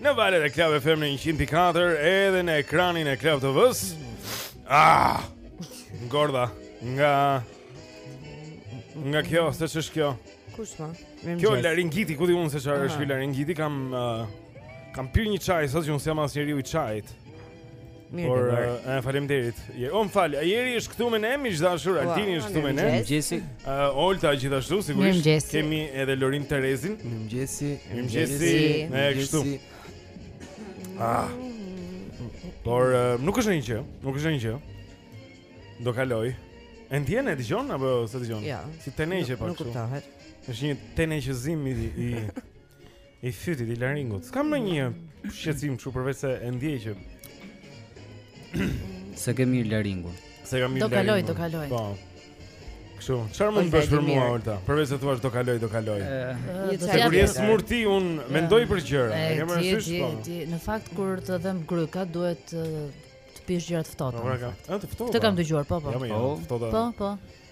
Në valet e Club FM në 104 edhe në ekranin e Club TV-s. Ah! Gorda, nga nga kjo, seç është kjo? Kush ma? Po? Kjo laringiti, ku di unë se çfarë është ky laringiti, kam uh, kam pirë një çaj sot që unë s'jam as njeri i çajit. Mirë Por, uh, faleminderit. O më fal, Jeri është këtu me ne miq të dashur, wow. Altini është këtu me ne Mirëmëngjesi uh, Olta gjithashtu, sigurisht Mirëmëngjesi Kemi edhe Lorin Terezin Mirëmëngjesi Mirëmëngjesi Dhe kështu ah. Por, uh, nuk është asgjë Nuk është asgjë Do kalojë E ndjen e dëgjon, apo s'e dëgjon? Ja jo. Si teneqe, pak shumë Nuk kuptohet është një teneqezim i, i I fytit, i laringut. S'kam ndonjë shqetësim që përveç se e ndjej që... S'e ke mirë laringun. S'e kam mirë laringun. Do kalojë, do kalojë. Po. Kështu, çfarë mund të bësh për mua Olta? Përveç se thua do kalojë, do kalojë. Se kur je sëmurë ti unë mendoj për gjëra. E kam seriozisht po. Ti në fakt kur të dhemb gryka duhet të pish gjëra të ftohta. Po, pra, të ftohta. Të kam dëgjuar, po, po. Jo, jo, po, po. Po, po.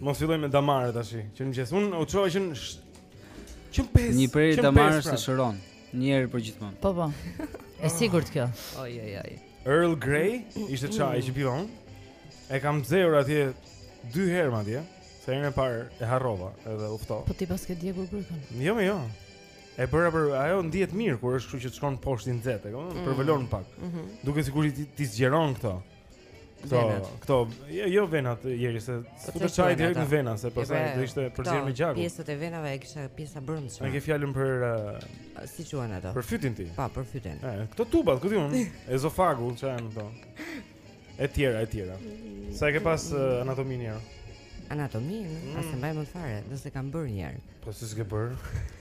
Mos fillo me Dhe Mare tash. Që mëngjes unë u çova që në pesë. Një prej Dhe Mare pra. të shëron një herë për gjithmonë. Po po. E sigurt kjo. Oj oj oj. Earl Grey ishte çaji që piva unë. E kam zier atje dy herë madje. Se herën e parë e harrova edhe u ftoh. Po ti paske djegur grykën. Jo, jo. E bëra por ajo ndihet mirë kur është kështu që të shkon poshtë i nxehtë, e kupton? Mm. Përvolon pak. Mm -hmm. Duket sikur t'i t'i zgjeron këto. Këto, venat. këto, jo, jo venat Jeri se s'futet çaji direkt në vena se pastaj do ishte përzier me gjakun. Pjesët e venave e kisha pjesa brendshme. E ke fjalën për uh, si quhen ato? Për fytin ti. Po, për fytin. Ë, këto tubat, ku di unë, ezofagu, çfarë janë këto? Etj, etj. Sa e ke pas uh, anatominë? Anatominë, mm. as e mbaj mend fare, nëse kam bërë ndonjëherë. Po si s'ke bërë?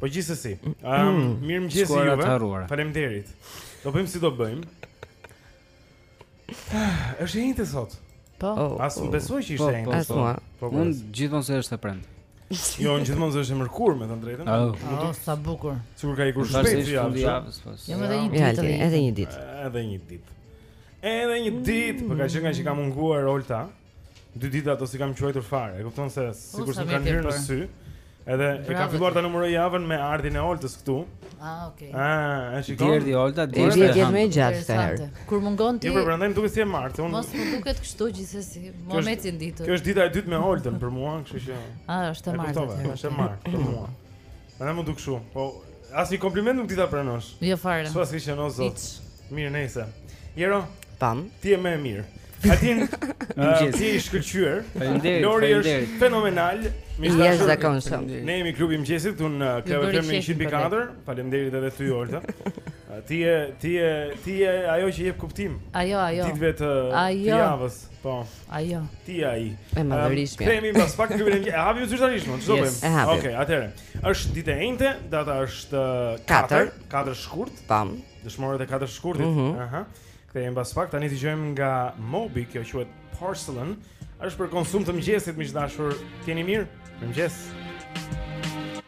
Po gjithsesi, um, mirëmëngjes juve. Faleminderit. Do bëjmë si do bëjmë. Është e enjte sot. Po. Oh, Ah s'e oh. besoj që ishte po, e enjte. Po, po, po. po Unë mendova se është e premte. Jo, unë mendova se është e mërkurë, them të drejtën. Oh, oh, sa bukur. Sikur ka ikur shpejt si javë. Jo, edhe një ditë, edhe një ditë. Edhe një ditë. Edhe një ditë, por ka qenë ngaqë ka munguar Olta. Dy ditë ato s'i kam quajtur fare, e kupton se sikur s'kanë hyrë në sy. Edhe kam filluar ta numëroj javën me ardhjen e Oltës këtu. Ah, okay. Ah, e shikoj. Erdhi Olta, erdhi e rritë më gjatë këtë herë. Kur mungon ti? Jo, po prandaj më duket si e martë, unë. Mua s'më duket kështu gjithsesi, momenti i ditës. Kjo është dita e dytë me Oltën për mua, kështu që. Ah, është e martë. Është e martë për mua. Prandaj më duk kështu. Po asnjë kompliment nuk di ta pranosh. Jo fare. S'paske qenë o zot. Mirë, nejse. Jeri. Tam. Ti je më e mirë. Adin, ti je i shkëlqyer. Faleminderit. Lori është fenomenal. Miq të dashur. Jashtëzakonshëm. Ne jemi klubi i mëngjesit këtu në Club FM 104. Faleminderit edhe ty Olta. Ti je, ti je, ti je ajo që jep kuptim. Ajo, ajo. Ditëve të javës, po. Ajo. Ti je ai. E madhërishme. Um, Kthehemi pas pak klubin e mëngjesit. E hapim zyrtarisht më, çdo yes. bëjmë. Okej, okay, atëherë. Është ditë e enjte, data është 4, 4 shkurt. Tam. Dëshmorët e 4 shkurtit. Mm -hmm. Aha. Kthehemi pas pak, tani dëgjojmë nga Moby, kjo quhet Porcelain. Është për konsum të mëngjesit, miq dashur. Të jeni mirë. Mëngjes. Mëngjes.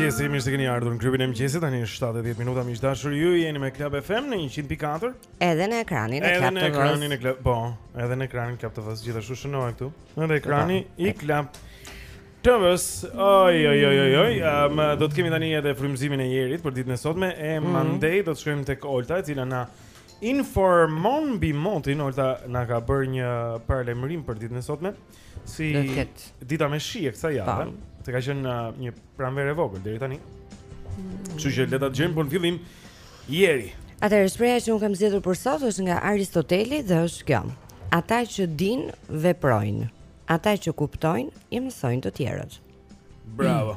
mëngjesi, mirë se keni ardhur në klubin e mëngjesit. Tani është 7 e 10 minuta miq dashur. Ju jeni me Club FM në 104. Edhe në ekranin e Club TV. Edhe në ekranin e Club, po, edhe në ekranin e Club TV gjithashtu shënohet këtu. Në po, ekrani po. i Club TV. Oj oj oj oj oj, um, do të kemi tani edhe frymëzimin e jerit për ditën e sotme e mm -hmm. mandej do të shkojmë tek Olta, e cila na informon mbi motin. Olta na ka bërë një paralajmërim për ditën e sotme. si dita me shi e kësaj jave, se ka qenë uh, një pranverë e vogël deri tani. Kështu që le ta dëgjojmë për fillim Jerin. Atëherë shprehja që un kam zgjedhur për sot është nga Aristoteli dhe është kjo. Ata që din veprojnë, ata që kuptojnë i mësojnë të tjerët. Bravo.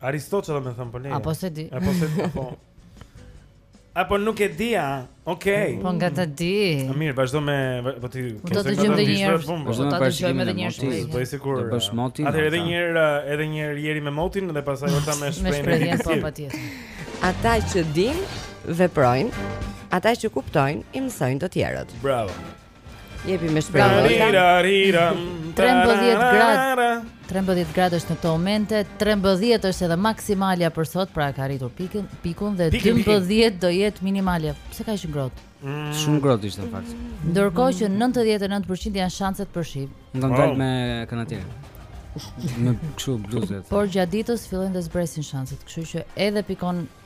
Aristoçela më thënë po ne. Apo se di. Apo se di. Po. Apo nuk e dija. Okej. Po nga ta di. Mirë, vazhdoje po ti. Do të dëgjojmë edhe një herë. Po do të dëgjojmë edhe një herë. Do të sikur. Do bësh motin. Atëherë edhe një herë, edhe një herë Jeri me motin dhe pastaj Olta me shprehjen. Me shprehjen po patjetër. Ata që din veprojnë, ata që kuptojnë i mësojnë të tjerët. Bravo. Jepi me shprehje. 13 gradë. 13 gradë është në këto momente, 13 është edhe maksimalja për sot, pra ka arritur pikën, pikun dhe 12 do jetë minimalja. Pse ka qenë ngrohtë? Mm. Shumë ngrohtë ishte në fakt. Ndërkohë që 99% janë shanset për shi. Nga ndal me kanatiere. Me kështu bluzë. Por gjatë ditës fillojnë të zbresin shanset, kështu që edhe pikon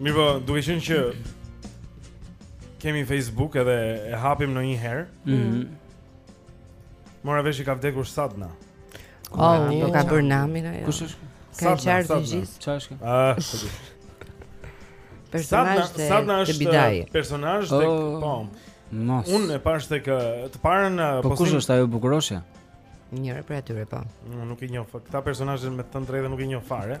Mirëpo, duke qenë që kemi Facebook edhe e hapim ndonjëherë mm -hmm. Mora vesh që ka vdekur Sadna Oh, do ka bërë namin ajo Kush është? Ka qarë të gjithë Ça është? Ah, të gjithë Personazh te Sadna është personazh te oh. po. Mos. Unë e pashë tek të parën po postim. Po kush është ajo bukuroshja? Njëra prej atyre po. Unë nuk i njoh. Këta personazhe me të vërtetë nuk i njoh fare.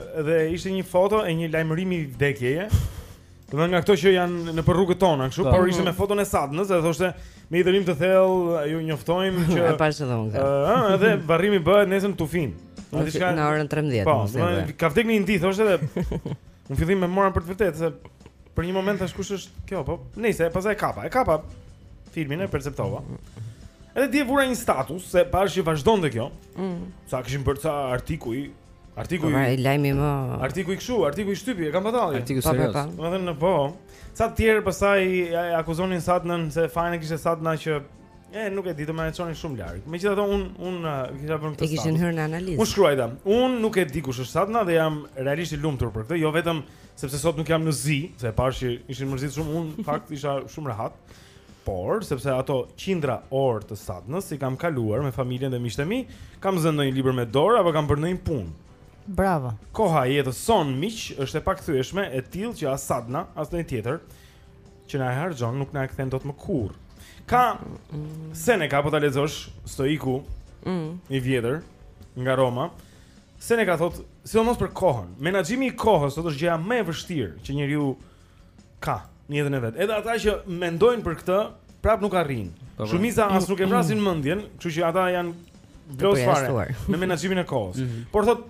Dhe ishte një foto e një lajmërimi vdekjeje. Nga këto që janë nëpër rrugët tona, kështu, po. por ishte me foton e Sadnës, e thoshte me hidhërim të thellë ju njoftojmë që e pashë edhe unë. Ëh, edhe varrimi bëhet nesër në Tufin. Në diçka në orën 13. Po, më ka vdekur një ditë, thoshte edhe. Në fillim e mora për të vërtetë se për një moment thashë kush është kjo, po. Nejse pastaj e kapa, e kapa filmin e perceptova. Edhe dje vura një status se pashë që vazhdonte kjo. Mm. Se kishin bërë ca artikuj Artikuj po, i lajmit më Artikuj kshu, artikuj shtypi, e kam batalli. Artikuj po, po, serioz. Domethënë po. Ca të tjerë pastaj akuzonin Sadnën se fajin e kishte Sadna që e nuk e di, do më çoni shumë larg. Megjithatë un un uh, kisha bën këtë. E kishin hyrë në analizë. Unë shkruajta. Un nuk e di kush është Sadna dhe jam realisht i lumtur për këtë, jo vetëm sepse sot nuk jam në zi, se e pashë që ishin mërzit shumë, un në fakt isha shumë rehat. Por, sepse ato qindra orë të Sadnës i kam kaluar me familjen dhe miqtë e mi, kam zënë ndonjë libër me dorë apo kam bërë ndonjë punë. Bravo. Koha e jetës sonë miq është e pakthyeshme, e tillë që as Sadna, as ndonjë tjetër që na e harxhon nuk na e kthen dot më kurrë. Ka Seneca, po ta lexosh, stoiku mm. i vjetër nga Roma. Seneca thotë, sidomos për kohën, menaxhimi i kohës sot është gjëja më e vështirë që njeriu ka në jetën e vet. Edhe ata që mendojnë për këtë, prap nuk arrijnë. Po, po. Shumica as nuk e vrasin mendjen, kështu që ata janë lost fare në menaxhimin e kohës. Mm -hmm. Por thot,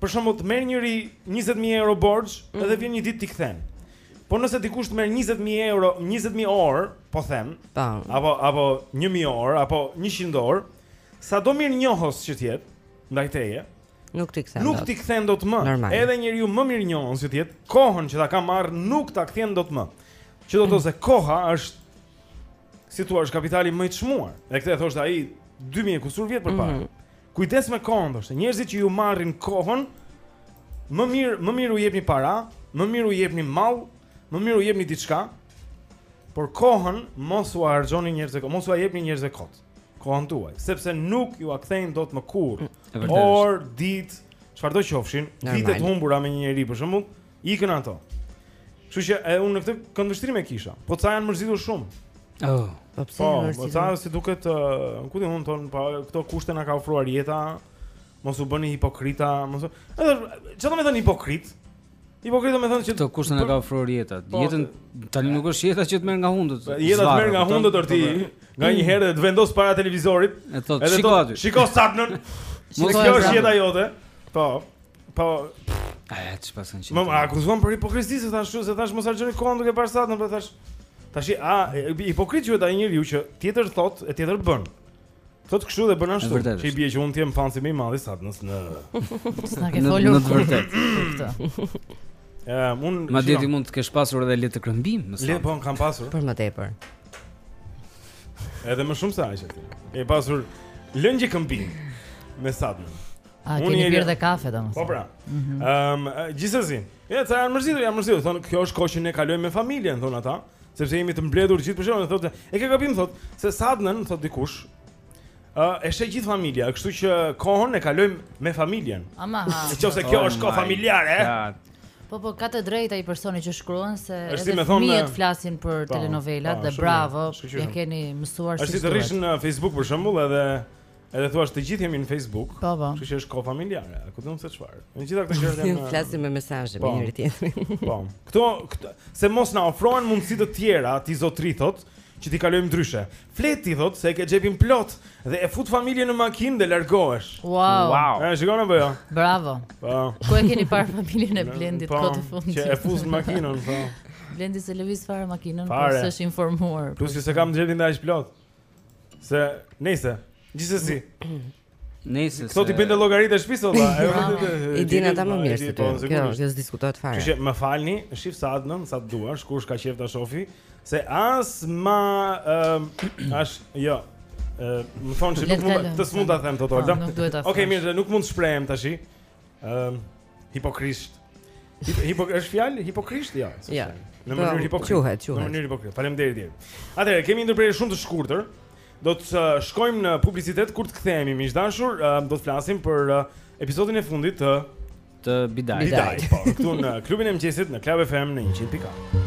për shembull, të merr njëri 20000 euro borxh mm -hmm. dhe vjen një ditë t'i kthen. Po nëse dikush të merr 20000 euro, 20000 orë, po them, po. apo apo 1000 orë, apo 100 orë, sado mirënjohës që të jetë ndaj teje, Nuk t'i kthen. Nuk t'i kthen dot më. Normal. Edhe njeriu më mirënjohës që të jetë, kohën që ta ka marr nuk ta kthen dot më. Që do të thotë se koha është si thua është kapitali më i çmuar. Dhe këtë e thoshte ai 2000 kusur vjet përpara. Mm -hmm. Kujdes me kohën, thoshte. Njerëzit që ju marrin kohën më mirë, më mirë u jepni para, më mirë u jepni mall, më mirë u jepni diçka. Por kohën mos ua harxhoni njerëzve, mos u jepni njerëzve kohë. kohën tuaj, sepse nuk jua kthejnë dot më kurrë. Mm, Orë, ditë, çfarëdo qofshin, vite të humbura me një njeri për shembull, ikën ato. Kështu që e unë në këtë këndvështrim e kisha. Po ca janë mërzitur shumë. Oh, po pse u mërzitën? Po ca si duket, uh, ku ti mund ton pa po, këto kushte na ka ofruar jeta. Mos u bëni hipokrita, mos. Edhe ç'do me thënë hipokrit? Hipokrit do me thënë që këto kushte na ka ofruar jeta. Po, Jetën tani nuk është jeta që të merr nga hundët. Po, jeta të merr nga hundët or ti, nganjëherë të vendos para televizorit. Edhe shiko aty. Shiko Sadnën. Mos kjo është jeta jote. Po. Po. A e ti pason çfarë? Më akuzon për hipokrizi se thashë se thashë mos harxhoni kohën duke parë Sadnën, po thashë. Tashi a hipokrit quhet ai njeriu që tjetër thot e tjetër bën. Thot kështu dhe bën ashtu. që i bie që un të jem fansi më i madh i sat në në. S'na ke folur kur këtë. Ehm un Ma di ti mund të kesh pasur edhe letërkëmbim, më sa. Letër po kam pasur. Për më tepër. Edhe më shumë se aq aty. E pasur lëngje këmbim me satën. A keni pirë dhe kafe domethënë. Po pra. Mhm. Ehm gjithsesi, ja sa janë mërzitur, janë mërzitur, thonë kjo është kohë që ne kalojmë me familjen, thonë ata. Sepse jemi të mbledhur gjithë për shkak të thotë, e ke gabim thotë, se Sadnën thotë dikush, ë uh, e sheh gjithë familja, kështu që kohën e kalojmë me familjen. Ama ha. Nëse kjo oh është kohë familjare, Po po ka të drejtë ai personi që shkruan se edhe fëmijët flasin për po, telenovelat po, dhe bravo, ia keni mësuar si. Është si të rrish në Facebook për shembull edhe Edhe thua të gjithë jemi në Facebook, po, po. kështu që është kohë familjare, a kupton se çfarë? Të gjitha këto gjëra janë. Ne flasim me mesazhe me po. njëri tjetrin. Po. Këto këto s'e mos na ofrohen mundësi të tjera ti zotni thot që t'i kalojmë ndryshe. Flet ti thot se e ke xhepin plot dhe e fut familjen në makinë dhe largohesh. Wow. wow. E shikon apo jo? Bravo. Po. Ku e keni parë familjen e po, Blendit këtu në fund? Që e fus në makinën, po. Blendi s'e lëviz fare makinën, po s'është informuar. Plus s'e kam xhepin dash plot. Se, nejse, gjithsesi. Nejse. Këto t'i bënte llogaritë e shtëpisë valla. I din ata më mirë se ti. Po, kjo s'diskutohet fare. Kështu që më falni, shif Sadnën sa duash, kush ka qejf ta shofi, se as ma as jo. Më thonë se nuk mund të s'mund ta them totalt. Okej, mirë, nuk mund të shprehem tash. Ëm um, hipokrisht. Hipo është fjalë hipokrisht ja. Jo, ja. Në mënyrë po, hipokrisht. Quhet, quhet. Në mënyrë hipokrisht. Faleminderit deri. Atëherë kemi një ndërprerje shumë të shkurtër. Do të uh, shkojmë në publicitet kur të kthehemi miq të dashur, uh, do të flasim për uh, episodin e fundit të të Bidaj. Bidaj, po. Këtu në klubin e mëngjesit në Club FM në 100.4.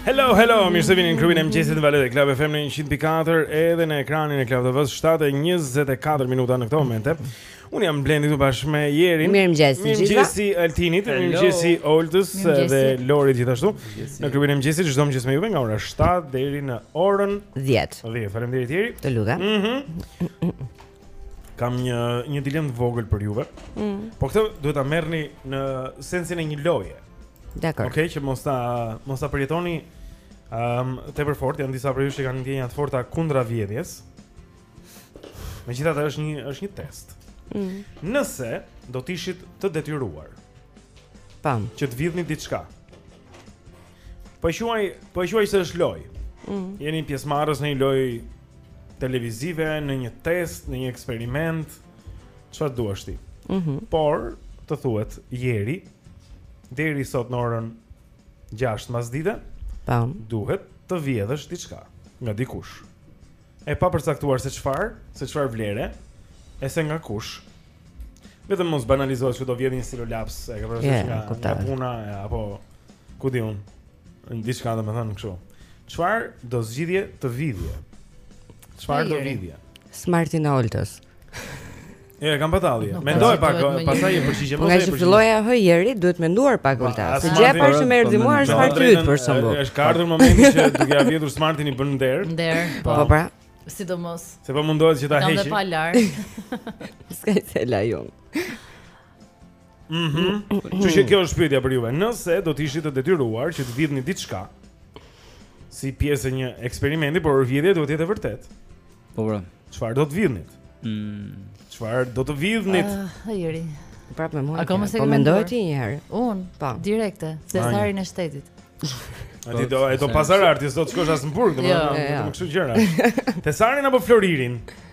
Hello, hello, mirë se vini në klubin e mëngjesit në valët e Klab FM në 104 edhe në ekranin e Klab TV-s 7:24 minuta në këtë moment. Un jam Blendi këtu bashkë me Jerin. Mirë mëngjes, mirë mëngjes Altinit, mirë mëngjes Oltës dhe Lorit gjithashtu. Në klubin e mëngjesit çdo mëngjes me juve nga ora 7 deri në orën 10. 10. Faleminderit Jeri. Të lutem. Mhm. Kam një një dilemë të vogël për juve. Mm. Po këtë duhet ta merrni në sensin e një loje. Dakord. Okej, okay, që mos ta mos ta përjetoni ëm um, tepër fort, janë disa prej jush që kanë ndjenja të forta kundra vjedhjes. Megjithatë është një është një test. Mm. Nëse do të ishit të detyruar. Pam. Që të vidhni diçka. Po e quaj, po e quaj se është loj. Mm. Jeni pjesëmarrës në një loj televizive, në një test, në një eksperiment, çfarë duash ti. Mhm. Mm Por të thuhet Jeri deri sot në orën 6 masdite, tam, duhet të vjedhësh diçka nga dikush. e papërcaktuar se çfarë, se çfarë vlere, e se nga kush. Vetëm mos banalizohet që do vjedh një stilolaps, e ka përësisht yeah, nga, nga puna, e, apo ku di unë, diçka domethënë kështu. Çfarë do zgjidhje të vidhje? Çfarë do vidhje? Smartin e Oltës. Jo, e kam batalli. Mendohu pak, pastaj përgjigjem. Nga t'ia filloja hë Jeri, duhet menduar pak Olta. Se gjë për shumë erdhi po, mua është fare po, yt për shemb. Është, ka ardhur momenti që duke ia vjedhur smartin i bën nder. Nder. Po. po pra. Sidomos. Se po mundohet që ta heqë. E kam dhe pa larë. S'ka të lajë. Mhm. Mm Ju shikoni kjo është pyetja për juve. Nëse do të ishit të detyruar që të vidhni diçka si pjesë e një eksperimenti, por vjedhja duhet të jetë e vërtetë. Po pra. Po. Çfarë do të vidhni? Mm. Çfarë do të vidhni? Ah, Jeri. Prapë me mua. A ka mos e Po ke mendoj menduar? ti një herë. Un, Po. direkte, thesarin e shtetit. A ti do e do pasaportë, s'do të shkosh as në burg, domethënë, Jo. vetëm kështu gjëra. Tesarin apo Floririn?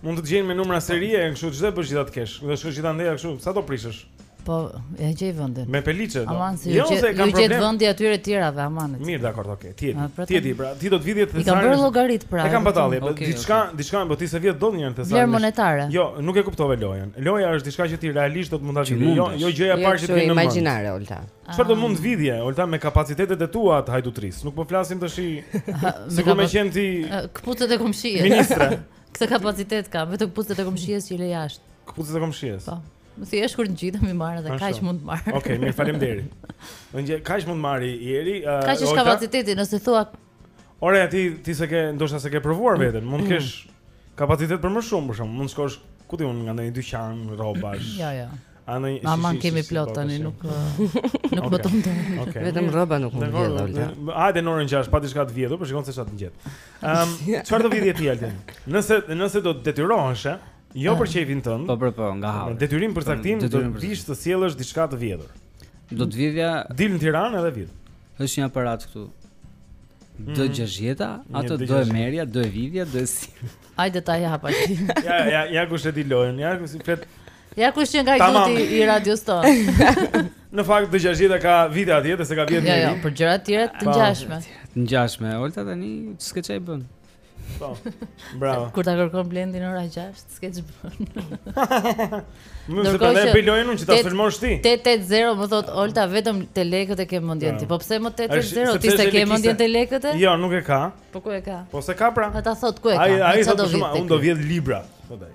Mund të gjejnë me numra serie, kështu ç'do të bësh gjithë atë kesh. Do të shkosh gjithandej kështu, sa do prishësh? Po, e gjej vendin. Me peliçe do. Aman, si jo, ju gjet, ju gjet vendi aty të tjerave, aman. Mirë, dakor, ok. Ti Jeri pra, ti e di, pra, ti do të vidhje thesarin. I kam bërë llogaritë pra. E kam batalje, okay, diçka, okay. diçka, po ti s'e vjedh dot një herë thesar. Vlerë monetare. Jo, nuk e kuptove lojën. Loja është diçka që ti realisht do të mund ta vidhje. Jo, jo gjëja e parë që të vjen në mend. Imagjinare, Olta. Çfarë do të mund të vidhje, Olta me kapacitetet e tua të hajdutërisë. Nuk po flasim tashi sikur me qenë ti këpucët e komshies. Ministre. Këtë kapacitet kam, vetëm këpucët e komshies që i le jashtë. Këpucët e komshies. Po. Më thjesht kur ngjitem i marr edhe kaq mund të marr. Okej, okay, mirë, faleminderit. Më ngjet kaq mund të marr Jeri. Uh, kaq është kapaciteti, nëse thua Ore ti ti s'e ke ndoshta s'e ke provuar mm. veten, mund të kesh mm. kapacitet për më shumë për shembull, mund të shkosh ku di unë nga ndonjë dyqan rrobash. Jo, jo. A në një Aman kemi plot tani, nuk nuk më tundon. Vetëm rroba nuk mund të vjedh. Hajde në orën 6, pa diçka të vjedhur, pa shikon se ça të ngjet. Ehm, çfarë do vjedhje ti Altin? Nëse nëse do të detyrohesh, jo për qejfin tënd. Po po, po nga halli. Detyrim për caktim, do të vish të sjellësh diçka të vjedhur. Do të vjedhja dil në Tiranë edhe vjedh. Është një aparat këtu. Mhm. D gjashtëdhjeta, atë do e merrja, do e vidhja, do e si. Hajde ta jap. Ja ja ja kush e di lojën, ja kush flet. Ja kush qenka gjithë i radios tonë. Në fakt D gjashtëdhjeta ka vite atje, dhe s'e ka vjedh. Jo, jo, për gjëra të tjera të ngjashme. Të ngjashme, Olta tani s'ke ça i bën? Po. Bravo. Kur ta kërkon Blendi në ora 6, s'ke ç'bën. Më duket e bëj lojën unë që ta sulmosh ti. 880 më thot Olta vetëm te lekët e ke mendjen ti. Po pse më 880 ti s'e ke mendjen te lekët? Jo, nuk e ka. Po ku e ka? Po s'e ka pra. Ta thot ku e ka. Ai ai do të thotë unë do vjedh libra, thot ai.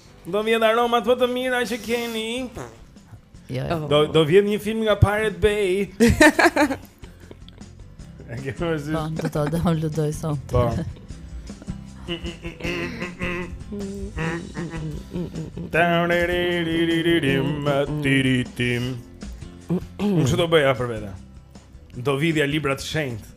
Do vjedh aromat më të mira që keni. Jo, jo. Do do vjedh një film nga Pirate Bay. E ke parasysh? Po, do ta downloadoj sot. Po. Unë që do bëja për vete Do vidhja libra të shenjtë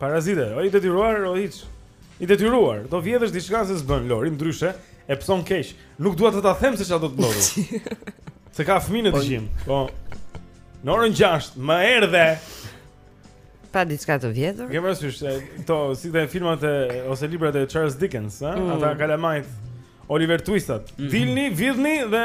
Parazite, o i detyruar o hiç. I detyruar, do vjedhësh diçka se s'bën Lori, ndryshe e pëson keq. Nuk dua të ta them se çfarë do të ndodhë. Se ka fëmijë në po, dëgjim. Po. Në orën 6, më erdhe. Pa diçka të vjedhur. Ke parasysh se këto si te filmat e ose librat e Charles Dickens, ha? Mm. Ata kalamajt Oliver Twistat. Mm -hmm. Dilni, vidhni dhe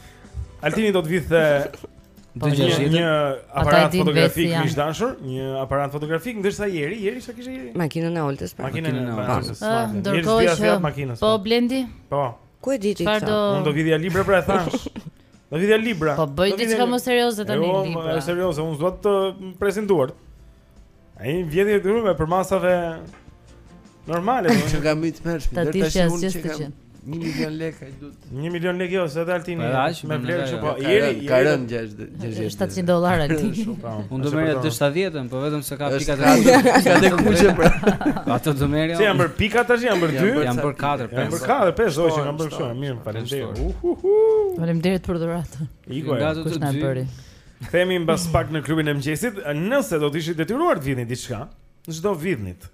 Altini do të vidhte po, miq dashur. Një aparat fotografik i dashur, një aparat fotografik ndërsa ieri, ieri sa kishte ieri? Makinën e Oltës. Pra. Makinën e Oltës. Ah, ndërkohë që makinës. Po Blendi? Po. Ku e di ti këtë? Unë do vidhja libra pra e thash. Do vidhja libra. Po bëj diçka më serioze tani jo, libra. Jo, serioze, unë s'dua të më presin duart. Ai një vjedhje e gruve për masave normale. Që nga më të mërshme, deri tash unë që kam 1 milion lekë ai duhet. 1 milion lekë jo, se Altini me vlerë kështu po. Ieri ka rënë 60 700 dollarë Altini. Shumë pa. Unë do merrja atë 70-ën, po vetëm se ka pikat e tij. Ka të kuqe pra. Ato do merrja. Si janë për pikat tash janë për 2? Janë për 4, 5. Janë për 4, 5 do që kanë bërë kështu. Mirë, faleminderit. Faleminderit për dhuratën. Iku. Nga ato të dy. Themi mbas pak në klubin e mëngjesit, nëse do të ishit detyruar të vidhni diçka, ç'do vidhnit.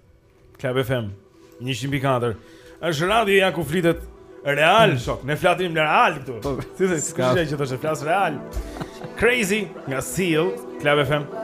Club FM 104. Është radioja ku flitet real mm. shok. Ne flasim real këtu. Po, ti thua se kush është që do të flas real. Crazy nga Seal, Club FM.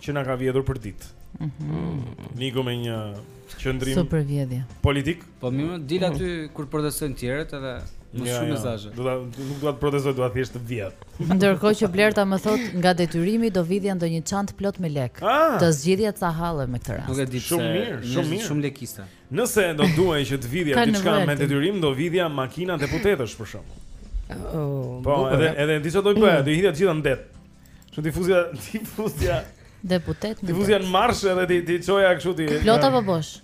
që na ka vjedhur përditë. Mhm. Niko me një qëndrim super vjedhje. Politik. Po mi më dil aty kur protestojnë të tjerët edhe më shumë mesazhe. Jo, nuk do të protestoj, dua thjesht të vjedh. Ndërkohë që Blerta më thot nga detyrimi do vidhja ndonjë çantë plot me lekë. Ah! Të zgjidhja ca halle me këtë rast. Nuk e di shumë mirë, shumë mirë, shumë lekiste. Nëse do duhej që të vidhja diçka me detyrim, do vidhja makina deputetësh për shembull. Oh, po, edhe edhe e di ça do të bëja, do i hidhja të gjitha në det. Çu difuzja, difuzja. Deputet. Difuzja në marsh edhe ti ti çoja kështu ti. Plot apo bosh?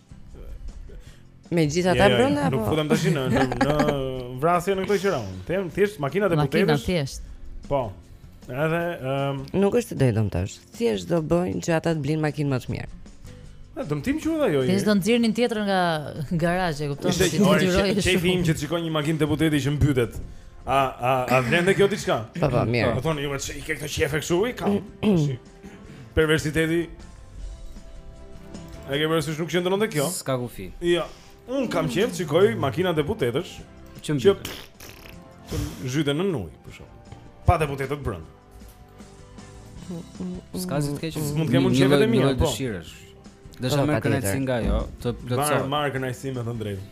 Me gjithë ata brenda apo? Nuk futem tash në vrasje në këto gjëra. Them thjesht makina deputetësh. Makina thjesht. Po. Edhe ëm Nuk është ideja domethënë. Thjesht do bëjnë që ata të blin makinë më të mirë. Na dëmtim që edhe ajo. Thjesht do nxirrnin tjetër nga garazhi, kupton? Ishte një tiroj. Qejfi im që të shikoj një makinë deputeti që mbytet. A a a vlen kjo diçka? Po po, mirë. Do thoni ju vetë i ke këto qefe kështu i kam. Perversiteti. A ke parasysh nuk qëndron te kjo? S'ka kufi. Jo. Un kam qef të shikoj makina deputetësh që që zhyten në ujë për shkak. Pa deputetët brenda. S'ka asgjë të keqe S'mund të kem unë qefet e mia po. Dëshirësh Dhe që merr kënaqësi nga ajo Të plotësoj Marr, marr kënaqësi me thënë drejtë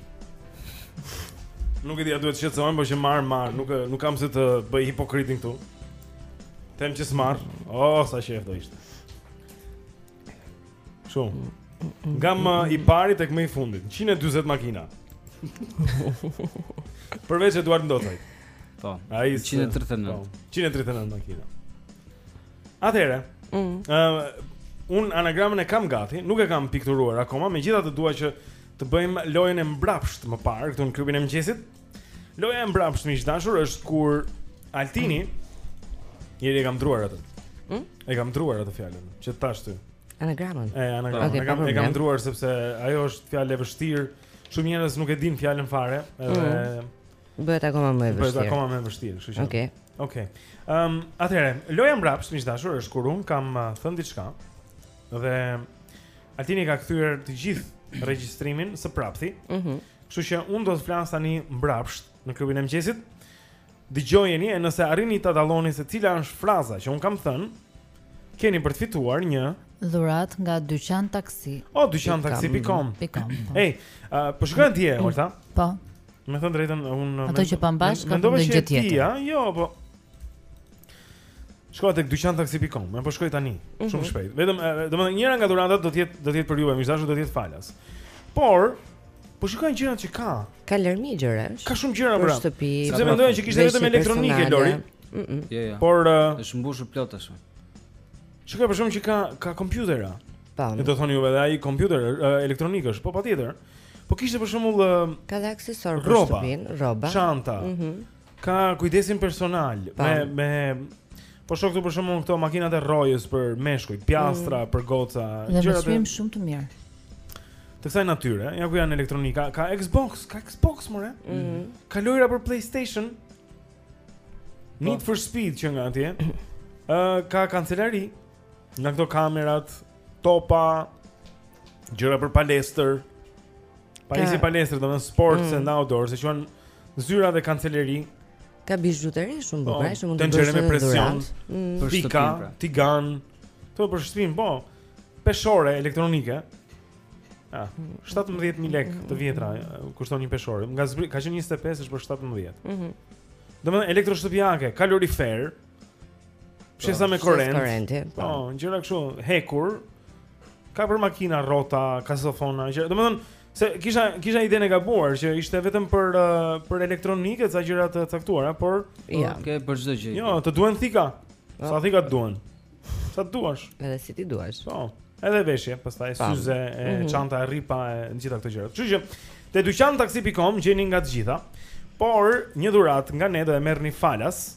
Nuk e di a duhet të shqetësohem Po që marr, marr nuk, nuk kam pse të bëj hipokritin këtu Them që s'marr Oh, sa qef do ishte Kështu. Nga më i pari tek më i fundit, 140 makina. Përveç Eduard Ndocaj. Po. Ai 139. 139 makina. Atëherë. Ëh, mm. un anagramën e kam gati, nuk e kam pikturuar akoma, megjithatë dua që të bëjmë lojën e mbrapsht më parë këtu në klubin e mëngjesit. Loja e mbrapsht miq të dashur është kur Altini Jeri e kam ndruar atë. Hm? E kam ndruar atë fjalën që thash ty. Anagramën. E anagramën. Okay, e kam e kam ndruar sepse ajo është fjalë e vështirë. Shumë njerëz nuk e dinë fjalën fare, edhe mm. bëhet akoma më e vështirë. Bëhet akoma më e vështirë, kështu që. Okej. Okay. Okej. Okay. Ehm, um, atëherë, loja mbrapsht miq të dashur është kur un kam uh, thënë diçka dhe Altini ka kthyer të gjithë regjistrimin së prapthi. Mhm. Mm Kështu që unë do të flas tani mbrapsht në klubin e mëngjesit. Dëgjojeni e nëse arrini ta dalloni se cila është fraza që un kam thënë, keni për të fituar një dhuratë nga dyqan taksi. O dyqan taksi pik kom. Pik kom. Po. Ej, uh, po shkoj atje, mm. Olta. Po. Me thënë të drejtën un Ato që pa mbrëmë, ka ndonjë gjë tjetër. Ja, jo, po. Shkoj tek dyqantaksi.com, më po shkoj tani, mm -hmm. shumë shpejt. Vetëm, domethënë njëra nga dhuratat do të jetë do të jetë për ju, miq të dashur do të jetë falas. Por Po shikoj gjërat që ka. Ka larmi gjërash. Ka shumë gjëra për shtëpi. Sepse mendoja që kishte vetëm elektronike Lori. Mhm. Jo, jo. Por është mbushur plot tash. Shikoj për shembull që ka ka kompjutera. Po. Mirë do thoni ju edhe ai kompjuter elektronik është, po patjetër. Po kishte për shembull ka dhe aksesorë për shtëpinë, rroba, çanta. Mhm. Ka kujdesin personal me me Po shoh këtu për shembull këto makinat e rrojës për meshkuj, pjastra mm. për goca, gjëra të shpisë shumë të mirë. Të kësaj natyre, ja ku janë elektronika, ka Xbox, ka Xbox more. Mm -hmm. Ka lojra për PlayStation. Po. Need for Speed që nga atje. Ë uh, ka kancelari, nga këto kamerat, topa, gjëra për palestër. Pajisje palestre, domethënë sports mm. and outdoors, e quajnë, zyra dhe kancelari. Ka bizhuteri shumë po, bukur, tenxhere me presion, mm. pika, pra. tigan, këto për shtëpinë, po, peshore elektronike, Ja, 17000 lekë të mm. vjetra kushton një peshore. Nga zbri, ka qenë 25 është për 17. Mhm. Mm Domethënë elektroshtëpiake, kalorifer, Fshesa me korrent. Korrenti. Po, po gjëra kështu, hekur. Ka për makina, rrota, kasofona, gjëra. Domethënë, se kisha kisha idenë e gabuar që ishte vetëm për uh, për elektronikë, ca gjëra të caktuara, por ja, ke për çdo gjë. Jo, të duan thika. Po. Sa thika të duan? Sa të duash? Edhe si t'i duash. Po. Edhe veshje, pastaj syze, e, mhm. çanta, rripa e gjitha këto gjëra. Kështu që te dyqantaksi.com gjeni nga të gjitha. Por një dhuratë nga ne do e merrni falas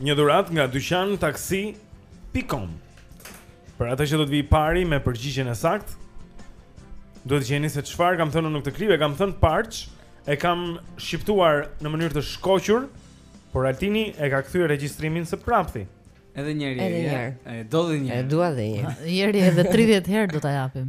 Një dhuratë nga dyqan taksi pikë com Për atë që do të vijë i pari me përgjigjen e saktë Duhet të gjeni se çfarë kam thënë unë në këtë klip E kam thënë pastër E kam shqiptuar në mënyrë të shkoqur Por altini e ka kthyer regjistrimin së prapthi Edhe një herë Edhe një herë Do dhe një herë E dua dhe një herë Jeri edhe 30 herë do ta japim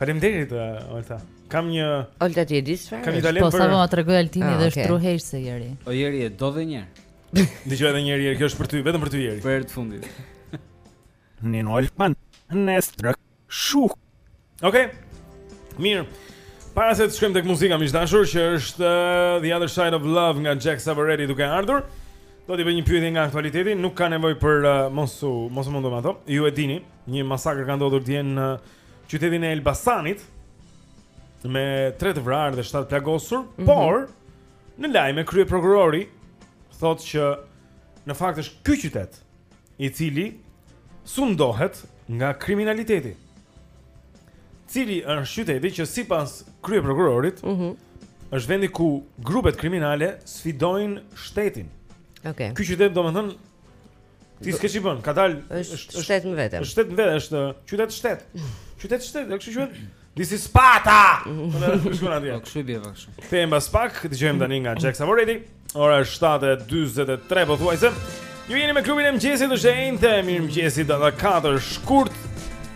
Faleminderit uh, Olta. Kam një Olta ti e di çfarë? Kam një talent po, për. Posa më tregoi Altini ah, dhe okay. është truhej se Jeri. O Jeri e do dhe një herë. Dëgjoje edhe një herë, kjo është për ty, vetëm për ty Jeri. Për të fundit. Në Olpan, në strak, shu. Okej. Mirë. Para se të shkojmë tek muzika miq të dashur që është uh, The Other Side of Love nga Jack Savoretti duke ardhur, do të bëj një pyetje nga aktualiteti, nuk ka nevojë për uh, mos u mos u mundo me ato. Ju e dini, një masakër ka ndodhur dje në uh, qytetin e Elbasanit me 3 të vrarë dhe 7 të plagosur, mm -hmm. por në lajme kryeprokurori thotë që në fakt është ky qytet i cili sundohet nga kriminaliteti. Cili është qyteti që sipas kryeprokurorit, mm -hmm. është vendi ku grupet kriminale sfidojnë shtetin. Okej. Okay. Ky qytet domethënë Ti s'ke ç'i bën, ka dal është shtet në vete. Është shtet në vete, është qytet shtet. Qytet shtet, e kështu quhet. This is Sparta. Unë e kush vjen atje. Kush i bie bash. E themi pas pak, dëgjojmë tani nga Jack Savoretti. Ora është 7:43 pothuajse. Ju jeni me klubin e mëngjesit, është e enjte, mirëmëngjesi, data 4 shkurt.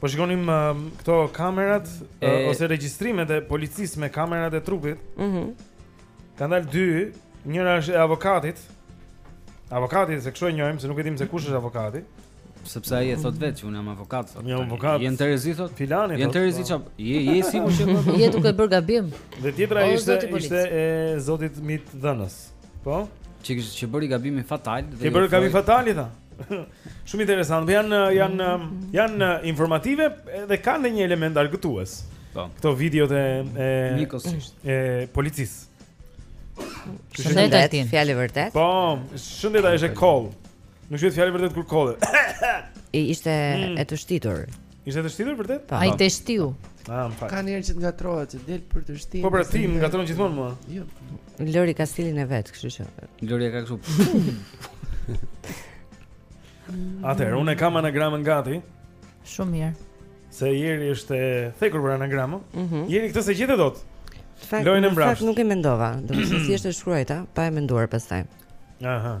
Po shikonim këto kamerat ose regjistrimet e policisë me kamerat e trupit. Mhm. Mm Kanë dalë dy, njëra është e avokatit. Avokati se kush e njohim, se nuk e dimë se kush është avokati. Sepse ai e thotë vetë që unë jam avokat. Unë jam avokat. Jam Terezi thotë? Filani. Jam Terezi po. çap? Je je i sigurt që po? Je duke bërë gabim. Dhe tjetra ishte ishte e zotit Mit Dhënës. Po? Çi që bëri gabimin fatal dhe Ti bëre gabim fatal i tha. Shumë interesant. Janë janë janë informative dhe kanë edhe një element argëtues. Po. Këto videot e e Nikosisht. E policisë. Shëndet të kesh. Fjalë e vërtetë. Po, shëndet ajo është kollë. Nuk quhet fjalë e vërtetë kur kolle. Ishte mm. e teshtitur. Ishte e teshtitur vërtet? Po. Ai teshtiu. Ah, më fal. Ka një herë që ngatrohet, që del për teshtimë. Po pra ti ngatron gjithmonë mua. Jo. Lori ka stilin e vet, kështu që. Lori e ka kështu. Atëherë unë kam anagramën gati. Shumë mirë. Se ieri është thekur për anagramën. Mm -hmm. Ieri këtë s'e gjen dot. Fakt, Lojën e mbrapshtë. Fakt nuk e mendova, domethënë siç e shkruajta, pa e menduar pastaj. Aha.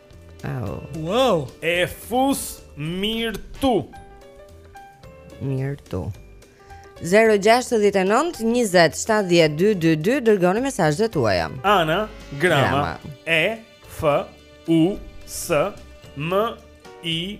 Au. Wow. E fus mirë tu. Mirë tu. 0-6-19-27-12-22 Dërgoni mesazhet tuaja. Anagrama, grama. E, F, U, S, M, I,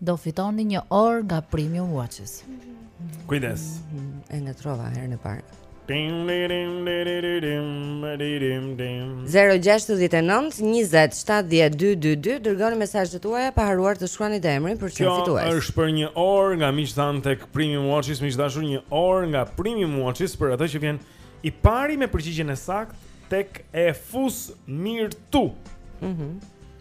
do fitoni një orë nga Premium Watches. Kujdes. E ngatrova herën e parë. 0-6-19-27-12-22 Dërgonë mesazhet tuaja Pa harruar të shkruani dhe emrin po qe se fituat Kjo është për një orë nga miqtë tanë Tek Premium Watches Miq të dashur një orë nga Premium Watches Për atë që vjen i pari me përgjigjen e saktë Tek e fus mirë tu mm -hmm.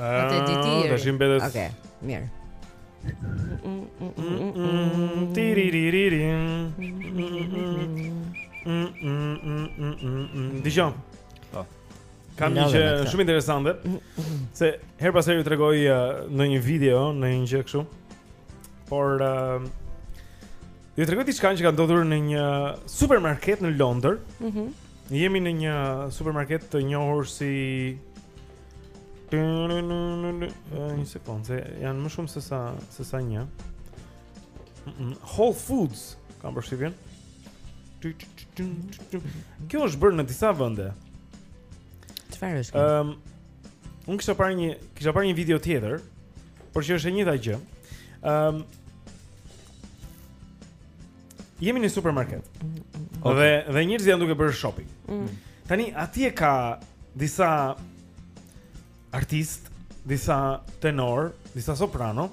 Atë e di ti. Ah, të shohim. Okej, mirë. Tiririririm. Dëgjo. Po. Kam një gjë shumë interesante se herë pas here ju tregoj uh, ndonjë video, ndonjë gjë kështu. Por uh, ju tregoj diçka që ka ndodhur në një supermarket në Londër. Mhm. Jemi në një supermarket të njohur si Një sekundë, se janë më shumë se sa, se sa një Whole Foods, kam përshtypjen Kjo është bërë në disa vende Çfarë është kjo? Um, unë kisha parë një, kisha parë një video tjetër Por që është e njëjta gjë um, Jemi në supermarket. Okay. Dhe dhe njerëzit janë duke bërë shopping. Mm. Tani atje ka disa artistë, disa tenorë, disa soprano,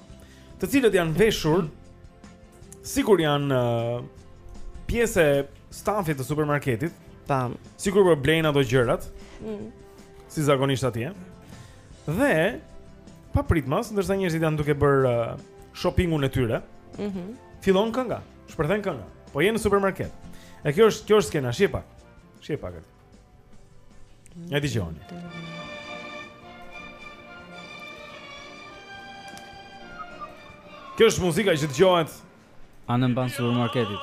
të cilët janë veshur sikur janë uh, pjesë e stafit të supermarketit. Tam. Sikur po blejnë ato gjërat. Mm. Si zakonisht atje. Dhe papritmas, ndërsa njerëzit janë duke bërë uh, shoppingun e tyre, ëh, mm -hmm. fillon kënga, shpërthen kënga. Po je në supermarket. E kjo është kjo është skena, shih pak. Shih pak. Ja dëgjoni. Mm -hmm. Kjo është muzika që dëgjohet anembanë supermarketit.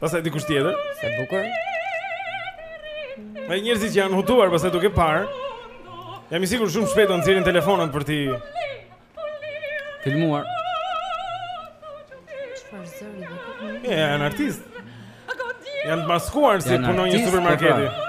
Pastaj dikush tjetër. Sa bukur. Edhe njerëzit që janë hutuar pastaj duke parë. Jam i sigurt shumë shpejt do nxjerrin telefonat për t'i filmuar. Çfarë zëri do të kemi? Ja, janë artistë. Janë të maskuar si punonjës supermarketi. Po, pra.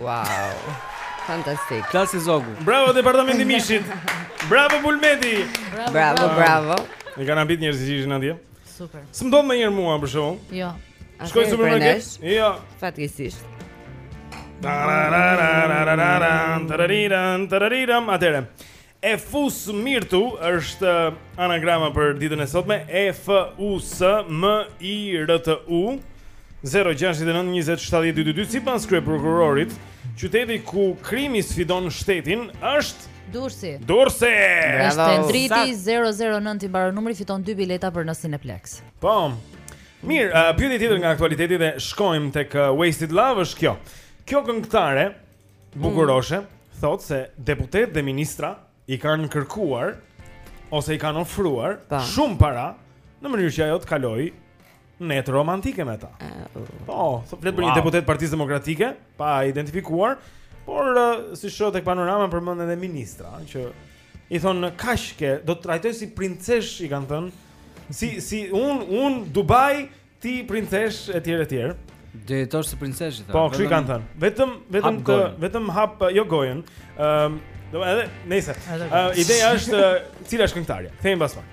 Wow. Fantastik. Klasi Zogu. Bravo departamenti i mishit. Bravo bulmeti. Bravo, bravo. bravo. Na kanë habit njerëzit që ishin atje. Super. S'më ndodh njëherë mua për shembull. Jo. Shkoj në supermarket. Jo. Fatkeqësisht. Tarararararararam, tarariram, tarariram, atëre. E fus mirtu është anagrama për ditën e sotme E F U S M I R T U 0692070222 sipas kryeprokurorit, qyteti ku krimi sfidon shtetin është Durrësi. Durrësi. Është Endriti 009 i mbaron numri fiton dy bileta për nasin e Plex. Po. Mirë, uh, pyetja tjetër nga aktualiteti dhe shkojmë tek uh, Wasted Love është kjo. Kjo këngëtare Bukuroshe thotë se deputetë dhe ministra i kanë kërkuar ose i kanë ofruar pa. shumë para në mënyrë që ajo të kalojë net romantike me ta. Po, flet për një deputet të Partisë Demokratike, pa e identifikuar, por siç shoh tek Panorama përmend edhe ministra, që i thonë kaçke, do të të trajtoj si princeshë, i kanë thënë, si, si unë, unë, Dubai, Ti princeshë etj etj. Do jetosh si princeshë i thonë. Po, kështu i kanë thënë. Vetëm vetëm të vetëm hap jo gojën. Ëm, do edhe nëse. Ideja është cila është këngëtarja. Themi pas pak.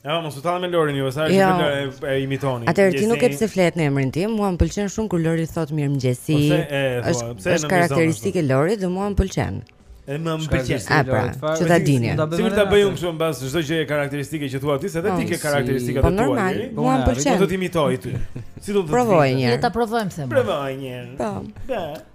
Ja, mos u tallni me Lorin ju, sa është vetë e imitoni. Atëherë ti nuk e pse flet në emrin tim, mua m'pëlqen shumë kur Lori thot mirëmëngjesi. Po pse e thua? Pse është karakteristikë e Lorit dhe mua m'pëlqen. Edhe më pëlqen. A pra, që ta dini. Si ta bëj unë kështu mbas çdo gjëje karakteristike që thua ti, se edhe ti ke karakteristikat e tua. Po mua m'pëlqen. Do të imitoj ty. Si do ta provoj një herë? Le ta provojmë them. Provoje një herë. Po.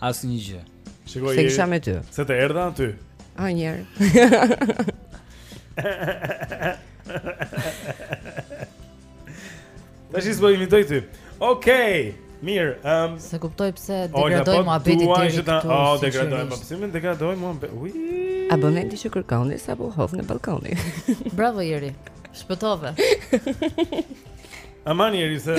Asnjë gjë. Shikoj. S'e kisha me ty. Se të erdha aty. Ah, një herë. Tash s'po imitoj ty. Okej. Mirë, ëm um, s'e kuptoj pse po degradon muhabeti. Ai thotë, "Oh, degradoi muhabeti." Pse degradoi muhabeti. Abonenti që kërkoni sapo hof në balkoni. Bravo Jeri. Shpëtove. Aman Jeri se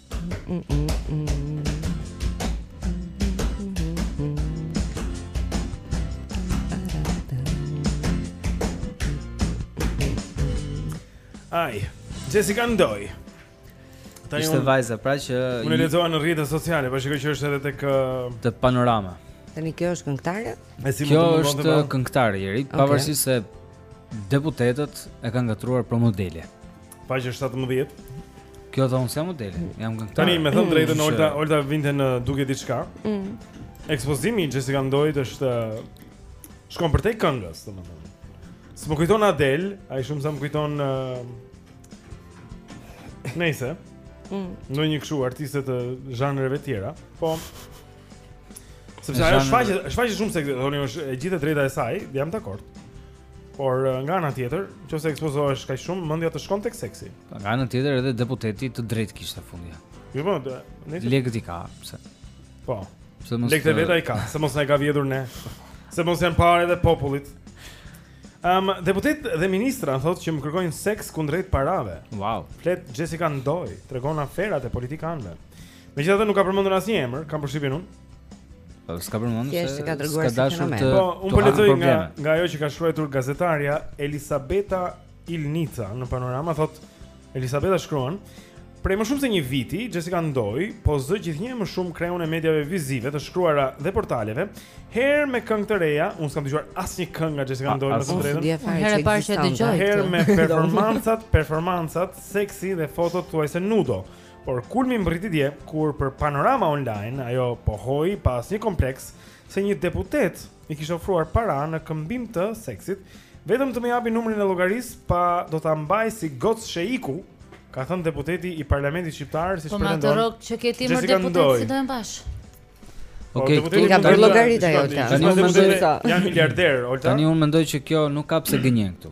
Ai, Jessica Ndoi. Ata janë ishte vajza, pra që unë lexova në rrjetet sociale, po shikoj që është edhe tek te Panorama. Tani kjo është këngëtare? Si kjo është këngëtare, Jeri, okay. pavarësisht se deputetët e kanë ngatruar për modele. Faqe 17. Kjo thotë unë s'jam modele. Jam këngëtare. Tani me thënë të drejtën Olta, Olta vinte në dukje diçka. Mm. Ekspozimi i Jessica Ndoit shkon përtej këngës, domethënë. S'më kujton Adel, aq shumë sa më kujton uh, Nëse mm. ndonjë kështu artiste të zhanreve tjera, po sepse ajo shfaqet, shfaqet shumë seksi, është e gjithë e drejta e saj, jam dakord. Por eh, nga ana tjetër, nëse ekspozohesh kaq shumë, mendja të shkon tek seksi. Nga ana tjetër edhe deputeti të drejtë kishte në fund. Jo, po, nëse lekët i ka, pse? Po. Pse mos lekët vetë i ka, se mos na i ka vjedhur ne. Se mos janë paret e popullit. Um, deputetë dhe ministra thotë që më kërkojnë seks kundrejt parave. Wow. Flet Jessica Ndoi, tregon aferat e politikanëve. Megjithatë nuk ka përmendur asnjë emër, kam përshtypjen unë. Po s'ka përmendur se Thjesht i ka treguar s'ka si dashur fenomen. të Po, unë të po hapë lexoj nga probleme. nga ajo që ka shkruar gazetarja Elisabeta Ilnica në Panorama thotë Elisabeta shkruan Prej më shumë se një viti, Jessica Ndoi po zë gjithnjë e më shumë kreun e mediave vizive të shkruara dhe portaleve, herë me këngë të reja, unë s'kam dëgjuar asnjë këngë nga Jessica A- Ndoi, me as- të Unë drejtën. s'dija fare Unë hera që e parë që e ekzistonte. dëgjoj. Herë me performancat, performancat, seksi dhe fotot thuajse nudo. Por kulmi mbriti dje kur për Panorama Online ajo pohoi pa asnjë kompleks se një deputet i kishte ofruar para në këmbim të seksit, vetëm të më japë numrin e llogarisë pa do ta mbaj si gocë sheiku, ka thënë deputeti i Parlamentit shqiptar siç po pretendon. Po na rrok që ke ti një deputet si do e mbash. Po, Okej, okay, ti ka bërë llogaritë ajo ta. Tani unë mendoj se janë miliarder, Olta. Tani unë mendoj që kjo nuk ka pse gënjen këtu.